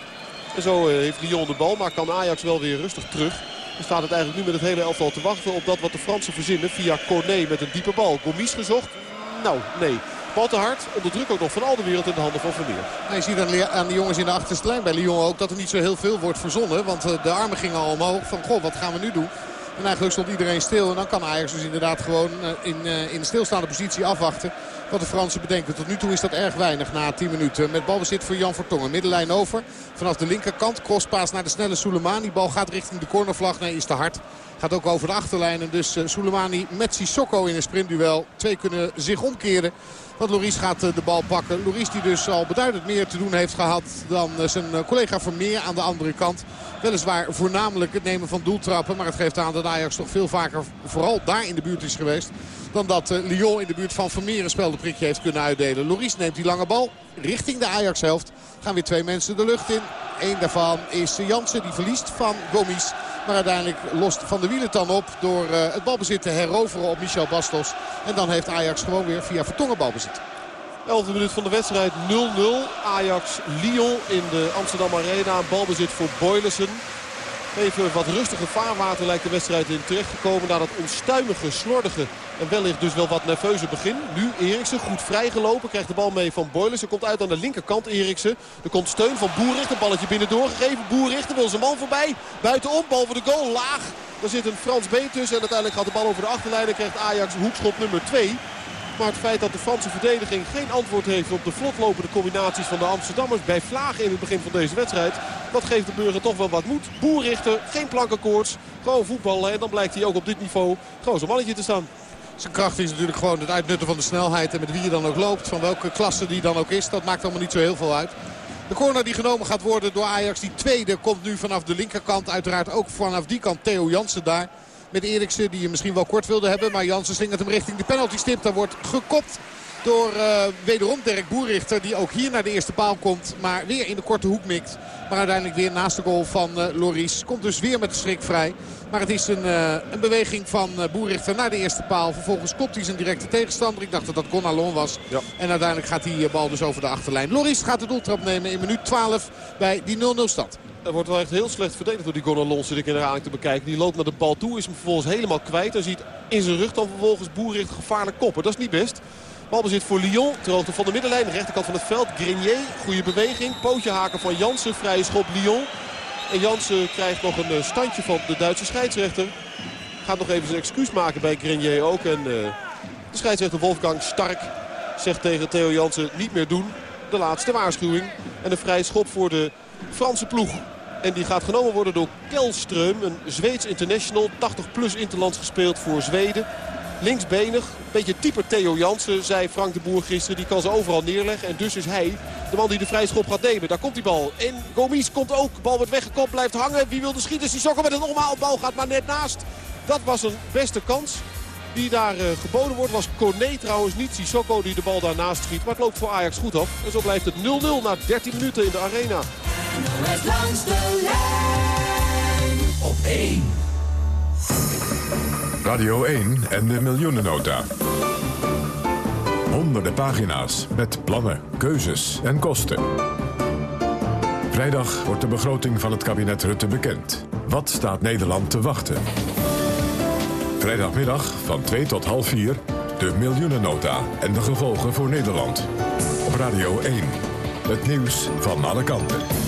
Zo eh, heeft Lyon de bal, maar kan Ajax wel weer rustig terug. Dan staat het eigenlijk nu met het hele elftal te wachten op dat wat de Fransen verzinnen. Via Cornet met een diepe bal. Gomis gezocht? Nou, nee. Bal te hard. Onder druk ook nog van al de wereld in de handen van Vermeer. Je ziet aan, de jongens in de achterste lijn bij Lyon ook dat er niet zo heel veel wordt verzonnen. Want eh, de armen gingen al omhoog van goh, wat gaan we nu doen? En eigenlijk stond iedereen stil. En dan kan Ajax dus inderdaad gewoon eh, in, in de stilstaande positie afwachten wat de Fransen bedenken. Tot nu toe is dat erg weinig na 10 minuten. Met balbezit voor Jan Vertongen. Middenlijn over. Vanaf de linkerkant. Crosspaas naar de snelle Soleimani. Bal gaat richting de cornervlag. Nee, is te hard. Gaat ook over de achterlijn. En dus uh, Soleimani met Sissoko in een sprintduel. Twee kunnen zich omkeren. Want Loris gaat uh, de bal pakken. Loris die dus al beduidend meer te doen heeft gehad dan uh, zijn collega Vermeer aan de andere kant. Weliswaar voornamelijk het nemen van doeltrappen. Maar het geeft aan dat Ajax toch veel vaker vooral daar in de buurt is geweest. Dan dat Lyon in de buurt van Vermeer een speldenprikje heeft kunnen uitdelen. Loris neemt die lange bal richting de Ajax-helft. Gaan weer twee mensen de lucht in. Eén daarvan is Jansen die verliest van Gomis. Maar uiteindelijk lost Van de Wielen dan op door uh, het balbezit te heroveren op Michel Bastos. En dan heeft Ajax gewoon weer via Vertongen balbezit. 11e minuut van de wedstrijd 0-0. Ajax-Lyon in de Amsterdam Arena. Balbezit voor Boylissen. Even wat rustige vaarwater lijkt de wedstrijd in terechtgekomen. Na dat onstuimige, slordige en wellicht dus wel wat nerveuze begin. Nu Eriksen goed vrijgelopen. Krijgt de bal mee van Boilers. Er komt uit aan de linkerkant Eriksen. Er komt steun van Boerricht. Een balletje binnen doorgegeven. Boerrichter wil zijn man voorbij. Buitenom. Bal voor de goal. Laag. Er zit een Frans been tussen. En uiteindelijk gaat de bal over de achterlijn. En krijgt Ajax hoekschop nummer 2. Maar het feit dat de Franse verdediging geen antwoord heeft op de vlotlopende combinaties van de Amsterdammers bij Vlagen in het begin van deze wedstrijd. Dat geeft de burger toch wel wat moed. Boerrichter, geen plankenkoorts, gewoon voetballen. En dan blijkt hij ook op dit niveau gewoon zo'n mannetje te staan. Zijn kracht is natuurlijk gewoon het uitnutten van de snelheid. En met wie je dan ook loopt, van welke klasse die dan ook is. Dat maakt allemaal niet zo heel veel uit. De corner die genomen gaat worden door Ajax. Die tweede komt nu vanaf de linkerkant. Uiteraard ook vanaf die kant Theo Jansen daar. Met Eriksen die je misschien wel kort wilde hebben. Maar Jansen slingert hem richting de penalty stip. Daar wordt gekopt door uh, wederom Dirk Boerrichter. Die ook hier naar de eerste paal komt. Maar weer in de korte hoek mikt. Maar uiteindelijk weer naast de goal van uh, Loris. Komt dus weer met de schrik vrij. Maar het is een, uh, een beweging van Boerrichter naar de eerste paal. Vervolgens kopt hij zijn directe tegenstander. Ik dacht dat dat Gonalon was. Ja. En uiteindelijk gaat die bal dus over de achterlijn. Loris gaat de doeltrap nemen in minuut 12 bij die 0-0 stand. Er wordt wel echt heel slecht verdedigd door die Gonalon zit ik in herhaling te bekijken. Die loopt naar de bal toe, is hem vervolgens helemaal kwijt. En ziet in zijn rug dan vervolgens Boerrichter gevaarlijk koppen. Dat is niet best. Balbezit voor Lyon. Ter van de middenlijn. De rechterkant van het veld. Grenier. Goede beweging. Pootje haken van Jansen. Vrije schop Lyon. En Jansen krijgt nog een standje van de Duitse scheidsrechter. Gaat nog even zijn excuus maken bij Grenier ook. En uh, de scheidsrechter Wolfgang Stark zegt tegen Theo Jansen niet meer doen. De laatste waarschuwing. En een vrije schop voor de Franse ploeg. En die gaat genomen worden door Kelström. Een Zweeds international. 80 plus interlands gespeeld voor Zweden. Linksbenig, een beetje type Theo Jansen, zei Frank de Boer gisteren. Die kan ze overal neerleggen. En dus is hij de man die de vrije schop gaat nemen. Daar komt die bal. En Gomis komt ook. De bal wordt weggekopt, blijft hangen. Wie wil de schieten? Sissoko met een bal gaat maar net naast. Dat was een beste kans die daar uh, geboden wordt. Was Kone trouwens niet Sissoko die de bal daarnaast schiet. Maar het loopt voor Ajax goed af. En zo blijft het 0-0 na 13 minuten in de arena. NOS langs de lijn op 1. Radio 1 en de miljoenennota. Honderden pagina's met plannen, keuzes en kosten. Vrijdag wordt de begroting van het kabinet Rutte bekend. Wat staat Nederland te wachten? Vrijdagmiddag van 2 tot half 4 de miljoenennota en de gevolgen voor Nederland. Op Radio 1. Het nieuws van alle kanten.